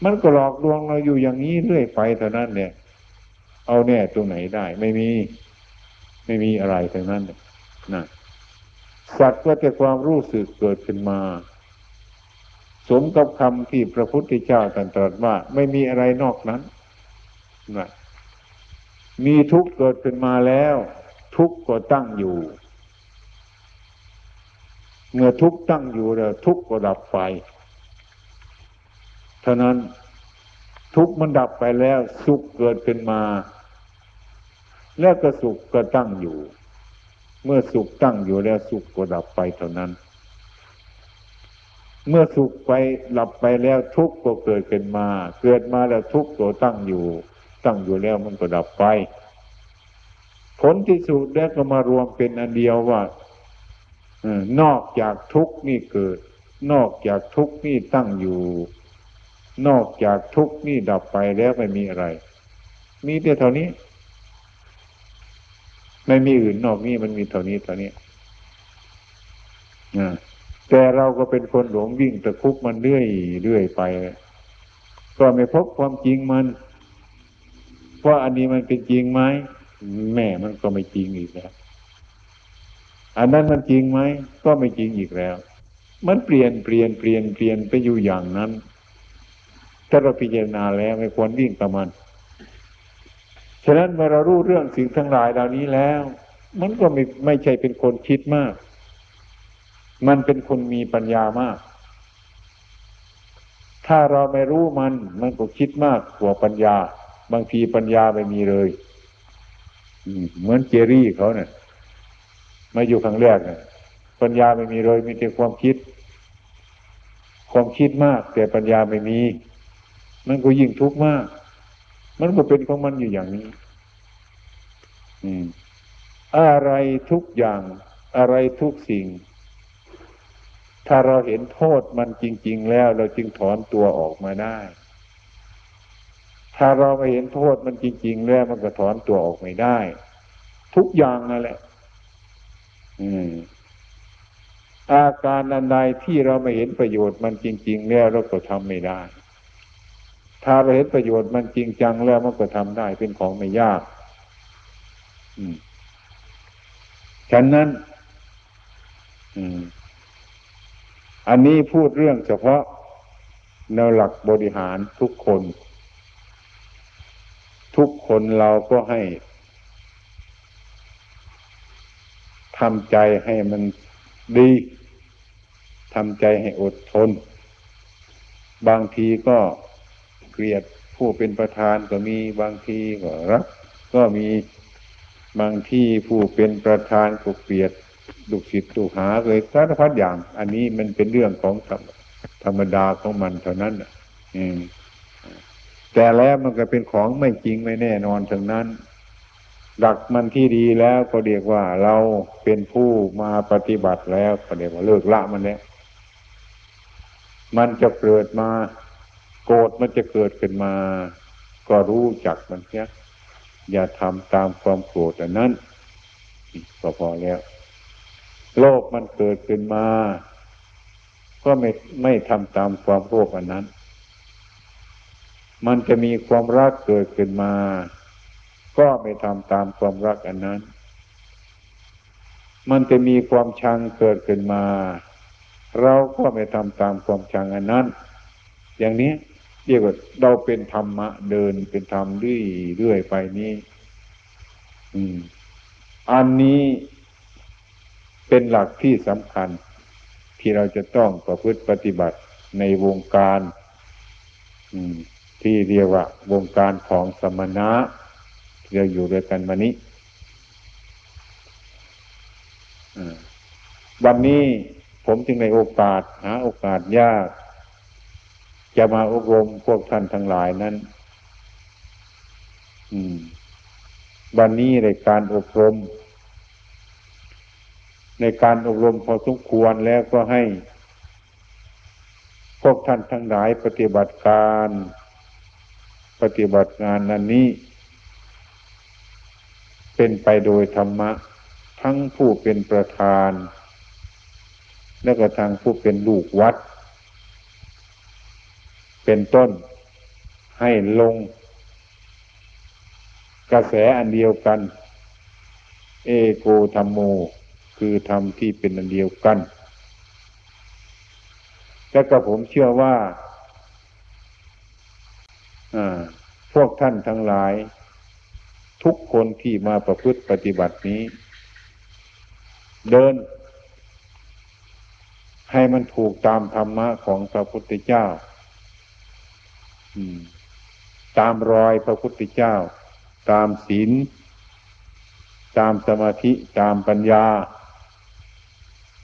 มันก็หลอกลวงเราอยู่อย่างนี้เรื่อยไปเท่านั้นเนี่ย เอาแน่ตรงไหนได้ ไม่มี ไม่มีอะไรทั้งนั้นนะสัตว์ก็แต่ความรู้สึกเกิดขึ้นมา สมกับคำที่พระพุทธเจ้าตรัสว่า ไม่มีอะไรนอกนั้นนะมีทุกข์เกิดขึ้นมาแล้ว ทุกข์ก็ตั้งอยู่ เมื่อทุกตั้งอยู่แล้วทุกก็ดับไปเท่านั้น ทุกมันดับไปแล้ว สุขเกิดขึ้นมา แล้วก็สุขก็ตั้งอยู่ เมื่อสุขตั้งอยู่แล้วสุขก็ดับไปเท่านั้น เมื่อสุขไปหลับไปแล้วทุกข์ก็เกิดขึ้นมา เกิดมาแล้วทุกข์ก็ตั้งอยู่ ตั้งอยู่แล้วมันก็ดับไป ผลที่สุดแล้วก็มารวมเป็นอันเดียวว่านอกจากทุกนี่เกิด นอกจากทุกนี่ตั้งอยู่ นอกจากทุกนี่ดับไปแล้วไม่มีอะไร มีแต่เท่านี้ ไม่มีอื่นนอกนี้มันมีเท่านี้เท่านี้แต่เราก็เป็นคนหลงวิ่งตะคุกมันเรื่อยเรื่อยไปก็ไม่พบความจริงมันว่าอันนี้มันเป็นจริงไหมแม่มันก็ไม่จริงอีกแล้ว อันนั้นมันจริงไหมก็ไม่จริงอีกแล้ว มันเปลี่ยนเปลี่ยนเปลี่ยนเปลี่ยนไปอยู่อย่างนั้น ถ้าเราพิจารณาแล้วไม่ควรวิ่งกับมัน ฉะนั้นเมื่อเรารู้เรื่องสิ่งทั้งหลายเหล่านี้แล้ว มันก็ไม่ไม่ใช่เป็นคนคิดมาก มันเป็นคนมีปัญญามาก ถ้าเราไม่รู้มัน มันก็คิดมากกว่าปัญญา บางทีปัญญาไม่มีเลยเหมือนเจรี่เขาเนะ่ยมาอยู่ครั้งแรกเนี่ยปัญญาไม่มีเลยมีแต่ความคิด ความคิดมาก แต่ปัญญาไม่มี มันก็ยิ่งทุกข์มาก มันก็เป็นของมันอยู่อย่างนี้ อืม อะไรทุกอย่าง อะไรทุกสิ่ง ถ้าเราเห็นโทษมันจริง ๆ แล้ว เราจึงถอนตัวออกมาได้ ถ้าเราไม่เห็นโทษมันจริง ๆ แล้วมันก็ถอนตัวออกไม่ได้ ทุกอย่างนั่นแหละ อืมอาการอันใดที่เราไม่เห็นประโยชน์มันจริง ๆ แล้วเราก็ทำไม่ได้ ถ้าเราเห็นประโยชน์มันจริงจังแล้วมันก็ทำได้เป็นของไม่ยากฉะนั้นอันนี้พูดเรื่องเฉพาะแนวหลักบริหารทุกคน ทุกคนเราก็ให้ทำใจให้มันดีทำใจให้อดทน บางทีก็ เกลียดผู้เป็นประธานก็มีบางทีก็รักก็มีบางที่ผู้เป็นประธานก็เกลียดดุศิษย์ดุหาเลยสารพัดอย่าง อันนี้มันเป็นเรื่องของธรรมดาของมันเท่านั้นอืมแต่แล้วมันก็เป็นของไม่จริงไม่แน่นอนทั้งนั้นดักมันที่ดีแล้วก็เรียกว่าเราเป็นผู้มาปฏิบัติแล้วก็เรียกว่าเลิกละมันแล้วมันจะเกิดมา โกรธมันจะเกิดขึ้นมา ก็รู้จักมันเสียอย่าทำตามความโกรธอันนั้นก็พอแล้ว โลภมันเกิดขึ้นมา ก็ไม่ไม่ทำตามความโลภอันนั้น มันจะมีความรักเกิดขึ้นมา ก็ไม่ทำตามความรักอันนั้น มันจะมีความชังเกิดขึ้นมา เราก็ไม่ทำตามความชังอันนั้น อย่างนี้ เรียกว่าเราเป็นธรรมะ เดินเป็นธรรมเรื่อยเรื่อยไปนี้อืมอันนี้เป็นหลักที่สำคัญ ที่เราจะต้องประพฤติปฏิบัติในวงการอืมที่เรียกว่า วงการของสมณะเราอยู่ด้วยกันวันนี้วันนี้ผมจึงในโอกาสหาโอกาสยาก จะมาอบรมพวกท่านทั้งหลายนั้น วันนี้ในการอบรม ในการอบรมพอสมควรแล้วก็ให้ พวกท่านทั้งหลายปฏิบัติการ ปฏิบัติงานนั้นนี้ เป็นไปโดยธรรมะ ทั้งผู้เป็นประธาน และก็ทางผู้เป็นลูกวัด เป็นต้น ให้ลง กระแสอันเดียวกัน เอโกธรรมโม คือธรรมที่เป็นอันเดียวกัน และก็ผมเชื่อว่าพวกท่านทั้งหลาย ทุกคนที่มาประพฤติปฏิบัตินี้ เดิน ให้มันถูกตามธรรมะของพระพุทธเจ้า ตามรอยพระพุทธเจ้า ตามศีล ตามสมาธิ ตามปัญญา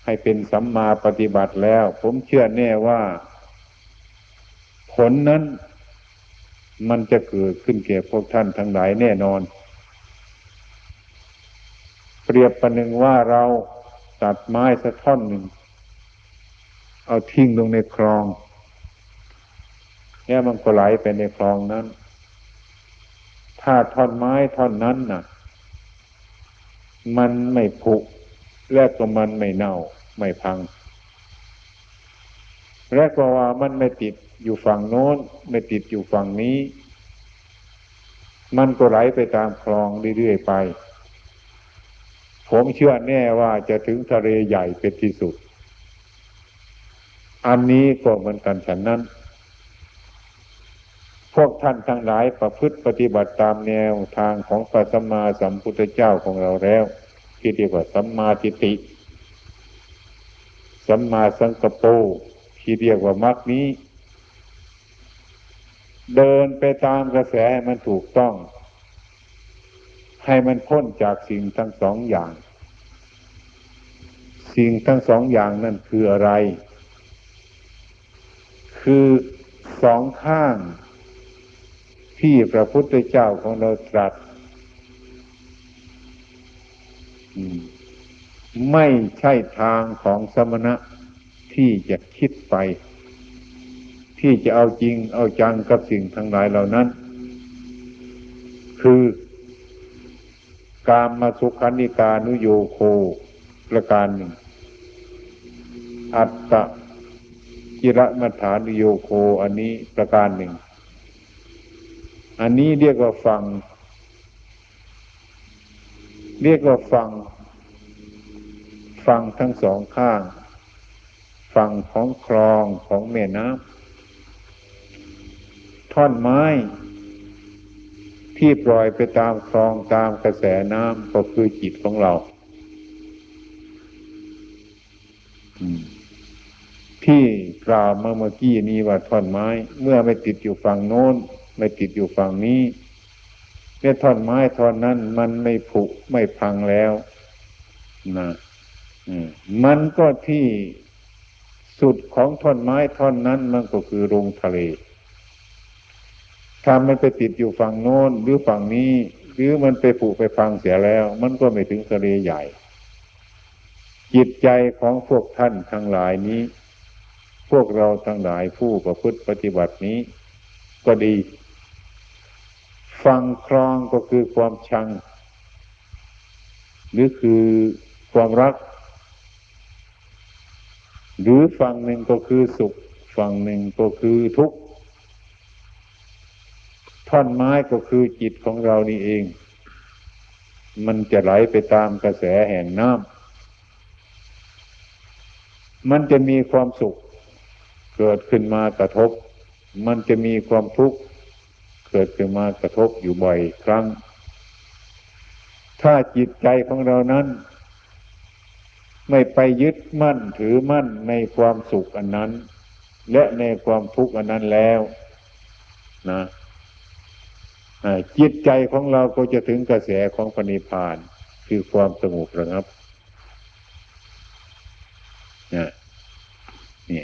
ให้เป็นสัมมาปฏิบัติแล้ว ผมเชื่อแน่ว่า ผลนั้น มันจะเกิดขึ้นแก่พวกท่านทั้งหลายแน่นอน เปรียบประหนึ่งว่าเราตัดไม้สักท่อนหนึ่ง เอาทิ้งลงในคลอง เนี่ยมันก็ไหลไปในคลองนั้น ถ้าท่อนไม้ท่อนนั้นน่ะ มันไม่ผุและก็มันไม่เน่า ไม่พัง และก็ว่ามันไม่ติดอยู่ฝั่งโน้น ไม่ติดอยู่ฝั่งนี้ มันก็ไหลไปตามคลองเรื่อยๆไป ผมเชื่อแน่ว่าจะถึงทะเลใหญ่เป็นที่สุด อันนี้ก็เหมือนกันฉันนั้น พวกท่านทั้งหลายประพฤติปฏิบัติตามแนวทางของพระสัมมาสัมพุทธเจ้าของเราแล้วที่เรียกว่าสัมมาทิฏฐิสัมมาสังกปรที่เรียกว่ามรรคนี้ เดินไปตามกระแสมันถูกต้อง ให้มันพ้นจากสิ่งทั้งสองอย่าง สิ่งทั้งสองอย่างนั่นคืออะไร คือสองข้าง ที่พระพุทธเจ้าของเราตรัสไม่ใช่ทางของสมณะที่จะคิดไป ที่จะเอาจริงเอาจังกับสิ่งทั้งหลายเหล่านั้น คือการมาสุขันิกานุโยโคประการหนึ่ง อัตตะกิระมัฐานุโยโคอันนี้ประการหนึ่ง อันนี้เรียกว่าฟัง เรียกว่าฟัง ฟังทั้งสองข้าง ฟังของคลองของแม่น้ำท่อนไม้ ที่ปล่อยไปตามคลองตามกระแสน้ำก็คือจิตของเราที่กล่าวเมื่อเมื่อกี้นี้ว่าท่อนไม้ เมื่อไม่ติดอยู่ฝั่งโน้น ไม่ติดอยู่ฝั่งนี้เนี่ยท่อนไม้ท่อนนั้น มันไม่ผุไม่พังแล้วนะมันก็ที่สุดของท่อนไม้ท่อนนั้น มันก็คือลงทะเล ถ้ามันไปติดอยู่ฝั่งโน้นหรือฝั่งนี้ หรือมันไปผูกไปฟังเสียแล้ว มันก็ไม่ถึงทะเลใหญ่ จิตใจของพวกท่านทั้งหลายนี้ พวกเราทั้งหลายผู้ประพฤติปฏิบัตินี้ ก็ดี ฟังครองก็คือความชัง หรือคือความรัก หรือฝั่งหนึ่งก็คือสุข ฝั่งหนึ่งก็คือทุกข์ท่อนไม้ก็คือจิตของเรานี่เอง มันจะไหลไปตามกระแสแห่งน้ำมันจะมีความสุข เกิดขึ้นมากระทบ มันจะมีความทุกข์ เกิดขึ้นมากระทบอยู่บ่อยครั้ง ถ้าจิตใจของเรานั้น ไม่ไปยึดมั่นถือมั่นในความสุขอันนั้น และในความทุกข์อันนั้นแล้วนะจิตใจของเราก็จะถึงกระแสของปณิพานคือความสงบระงับนี่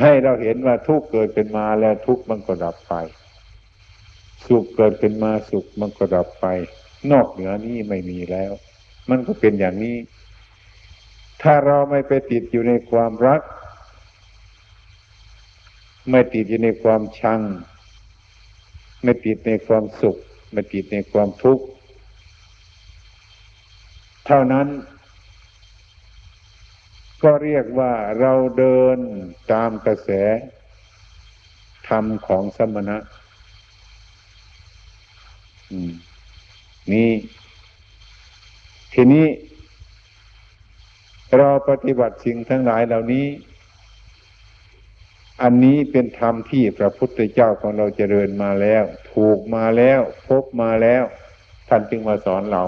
ให้เราเห็นว่าทุกเกิดเป็นมาแล้วทุกมันก็ดับไป สุขเกิดเป็นมาสุขมันก็ดับไป นอกเหนือนี้ไม่มีแล้ว มันก็เป็นอย่างนี้ ถ้าเราไม่ไปติดอยู่ในความรัก ไม่ติดอยู่ในความชัง ไม่ติดในความสุข ไม่ติดในความทุกข์เท่านั้น ก็เรียกว่าเราเดินตามกระแสธรรมของสมณะนี่ ทีนี้เราปฏิบัติสิ่งทั้งหลายเหล่านี้ อันนี้เป็นธรรมที่พระพุทธเจ้าของเราเจริญมาแล้ว ถูกมาแล้ว พบมาแล้ว ท่านจึงมาสอนเรา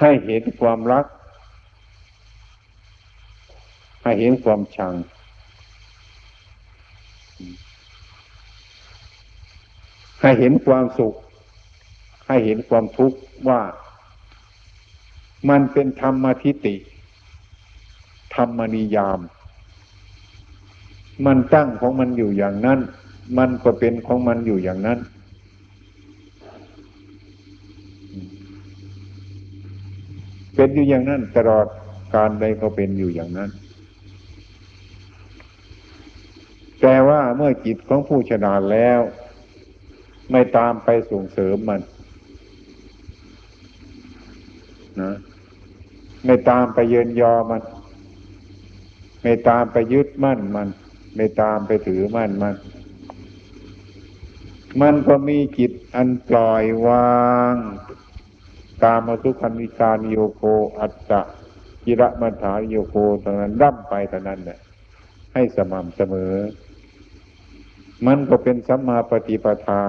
ให้เห็นความรัก ให้เห็นความชัง ให้เห็นความสุข ให้เห็นความทุกข์ว่า มันเป็นธรรมทิฏฐิธรรมนิยาม มันตั้งของมันอยู่อย่างนั้น มันก็เป็นของมันอยู่อย่างนั้น เป็นอยู่อย่างนั้น ตลอดการใดก็เป็นอยู่อย่างนั้น แต่ว่าเมื่อจิตของผู้ชนาแล้ว ไม่ตามไปส่งเสริมมันนะไม่ตามไปเยินยอมัน ไม่ตามไปยึดมั่นมัน ไม่ตามไปถือมั่นมัน มันก็มีจิตอันปล่อยวาง ตามาสุขันวิการโยโคอัตตะกิระมัฐานโยโคตรงนั้นดั้มไปตอนนั้นเนี่ยให้สม่ำเสมอ มันก็เป็นสัมมาปฏิปทา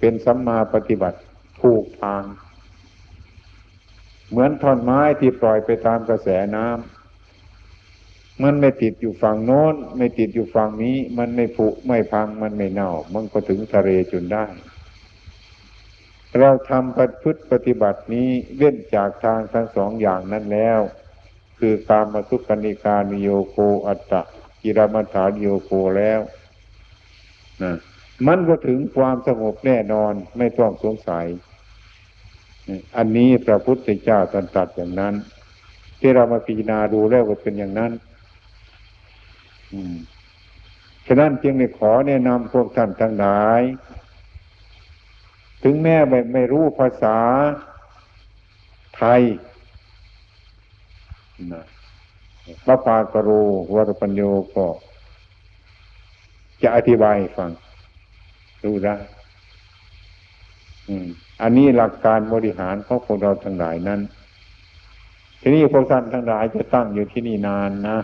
เป็นสัมมาปฏิบัติถูกทาง เหมือนท่อนไม้ที่ปล่อยไปตามกระแสน้ำมันไม่ติดอยู่ฝั่งโน้น ไม่ติดอยู่ฝั่งนี้ มันไม่ผุไม่พังมันไม่เน่า มันก็ถึงทะเลจนได้ เราทำปฏิพฤติปฏิบัตินี้เว้นจากทางทั้งสองอย่างนั้นแล้ว คือการมาสุกนิการนิโยโกอัตตะกิรมัฐานโยโกแล้วนะมันก็ถึงความสงบแน่นอนไม่ต้องสงสัย อันนี้พระพุทธเจ้าตรัสอย่างนั้น ที่เรามาพิจารณาดูแล้วก็เป็นอย่างนั้นฉะนั้นจึงได้ขอแนะนำพวกท่านทั้งหลาย ถึงแม้ไม่ไม่รู้ภาษาไทยนะพระปากรูวรปัญโยก็จะอธิบายฟัง รู้ได้อันนี้หลักการบริหารของพวกเราทั้งหลายนั้น ทีนี้พวกท่านทั้งหลายจะตั้งอยู่ที่นี่นานนะ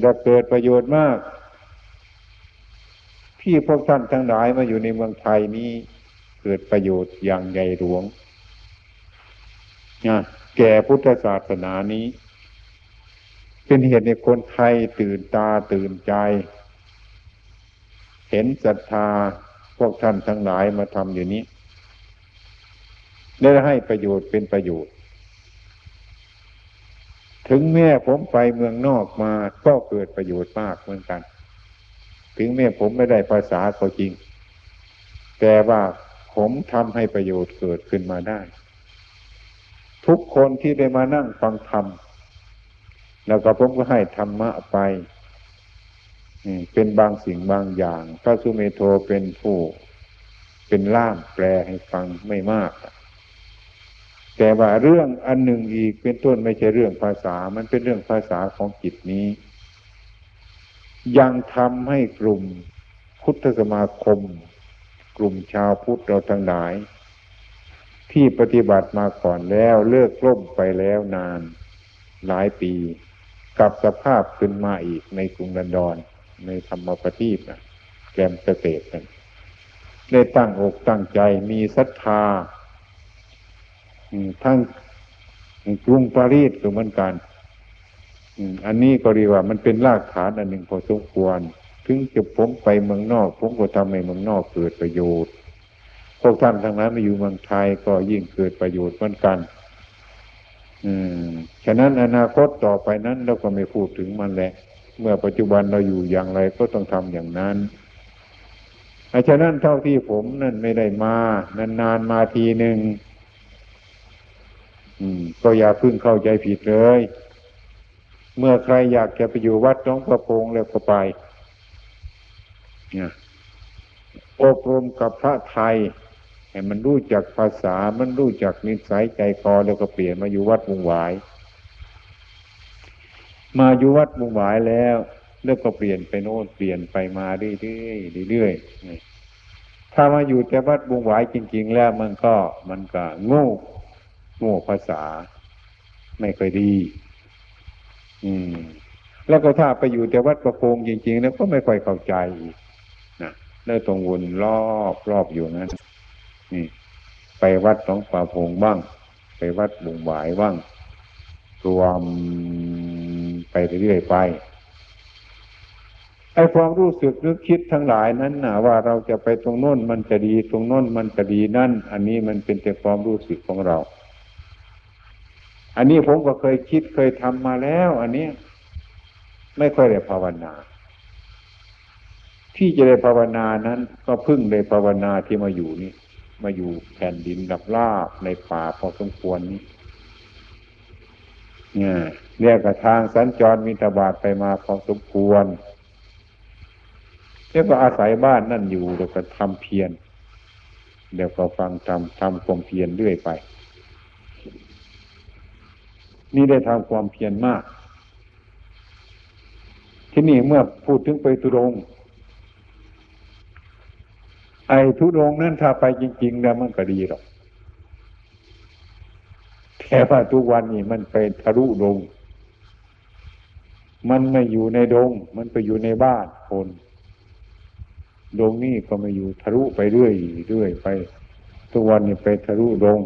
ได้เกิดประโยชน์มาก ที่พวกท่านทั้งหลายมาอยู่ในเมืองไทยนี้เกิดประโยชน์อย่างใหญ่หลวงนะแก่พุทธศาสนานี้ เป็นเหตุในคนไทยตื่นตาตื่นใจ เห็นศรัทธาพวกท่านทั้งหลายมาทำอยู่นี้ได้ให้ประโยชน์เป็นประโยชน์ ถึงแม่ผมไปเมืองนอกมาก็เกิดประโยชน์มากเหมือนกัน ถึงแม่ผมไม่ได้ภาษาก็จริง แต่ว่าผมทำให้ประโยชน์เกิดขึ้นมาได้ ทุกคนที่ได้มานั่งฟังธรรมแล้วก็ผมก็ให้ธรรมะไปเป็นบางสิ่งบางอย่าง พระสุเมโทเป็นผู้ เป็นล่ามแปลให้ฟังไม่มาก แต่ว่าเรื่องอันหนึ่งอีกเป็นต้นไม่ใช่เรื่องภาษา มันเป็นเรื่องภาษาของจิตนี้ ยังทำให้กลุ่มพุทธสมาคม กลุ่มชาวพุทธเราทั้งหลาย ที่ปฏิบัติมาก่อนแล้วเลิกล่มไปแล้วนาน หลายปีกับสภาพขึ้นมาอีกในกรุงลันดอนในธรรมปฏิบนะแกมเกษตรกันได้ตั้งอกตั้งใจมีศรัทธาทั้งกรุงปารีสก็เหมือนกัน อันนี้ก็เรียกว่ามันเป็นรากฐานอันหนึ่งพอสมควร ถึงจะผมไปเมืองนอก ผมก็ทำให้เมืองนอกเกิดประโยชน์พวกท่านทั้งนั้นมาอยู่เมืองไทยก็ยิ่งเกิดประโยชน์เหมือนกัน อืมฉะนั้นอนาคตต่อไปนั้นเราก็ไม่พูดถึงมันแหละ เมื่อปัจจุบันเราอยู่อย่างไรก็ต้องทำอย่างนั้นฉะนั้นเท่าที่ผมนั่นไม่ได้มานานๆมาทีหนึ่งก็อย่าพึ่งเข้าใจผิดเลย เมื่อใครอยากจะไปอยู่วัดน้องประพงแล้วก็ไปเนี่ยอบรมกับพระไทยให้มันรู้จักภาษา มันรู้จักนิสัยใจคอแล้วก็เปลี่ยนมาอยู่วัดมุงหวาย มาอยู่วัดมุงหวายแล้ว แล้วก็เปลี่ยนไปโน่นเปลี่ยนไปมาเรื่อยๆเรื่อยๆถ้ามาอยู่แต่วัดมุงหวายจริง ๆ แล้วมันก็มันก็โง่โง่ภาษา ไม่ค่อยดี อืม แล้วก็ถ้าไปอยู่แต่วัดประโคงจริงๆแล้วก็ไม่ค่อยเข้าใจนะแล้วตรงวนรอบรอบอยู่นั้นนี่ ไปวัดหนองป่าพงบ้าง ไปวัดบุงหวายบ้างรวมไปเรื่อยๆไปไอ้ความรู้สึกนึกคิดทั้งหลายนั้นนะว่าเราจะไปตรงโน้นมันจะดีตรงโน้นมันจะดีนั่น อันนี้มันเป็นแต่ความรู้สึกของเรา อันนี้ผมก็เคยคิดเคยทำมาแล้ว อันนี้ไม่ค่อยได้ภาวนา ที่จะได้ภาวนานั้น ก็พึ่งได้ภาวนาที่มาอยู่นี่ มาอยู่แผ่นดินดับลาบในป่าพอสมควรนี้เนี่ยเรียกกระทางสัญจรมีตบาดไปมาพอสมควรเรียกว่าอาศัยบ้านนั่นอยู่แล้วก็ทำเพียรเดี๋ยวก็ฟังทำทำความเพียรเรื่อยไป นี่ได้ทำความเพียรมาก ที่นี่เมื่อพูดถึงไปทุรงไอ้ทุรงนั้นถ้าไปจริง ๆ แล้วมันก็ดีหรอกแต่ว่าทุกวันนี้มันไปทะลุดง มันไม่อยู่ในดง มันไปอยู่ในบ้านคนดงนี่ก็ไม่อยู่ทะลุไปเรื่อยเรื่อยไป ทุกวันนี้ไปทะลุดง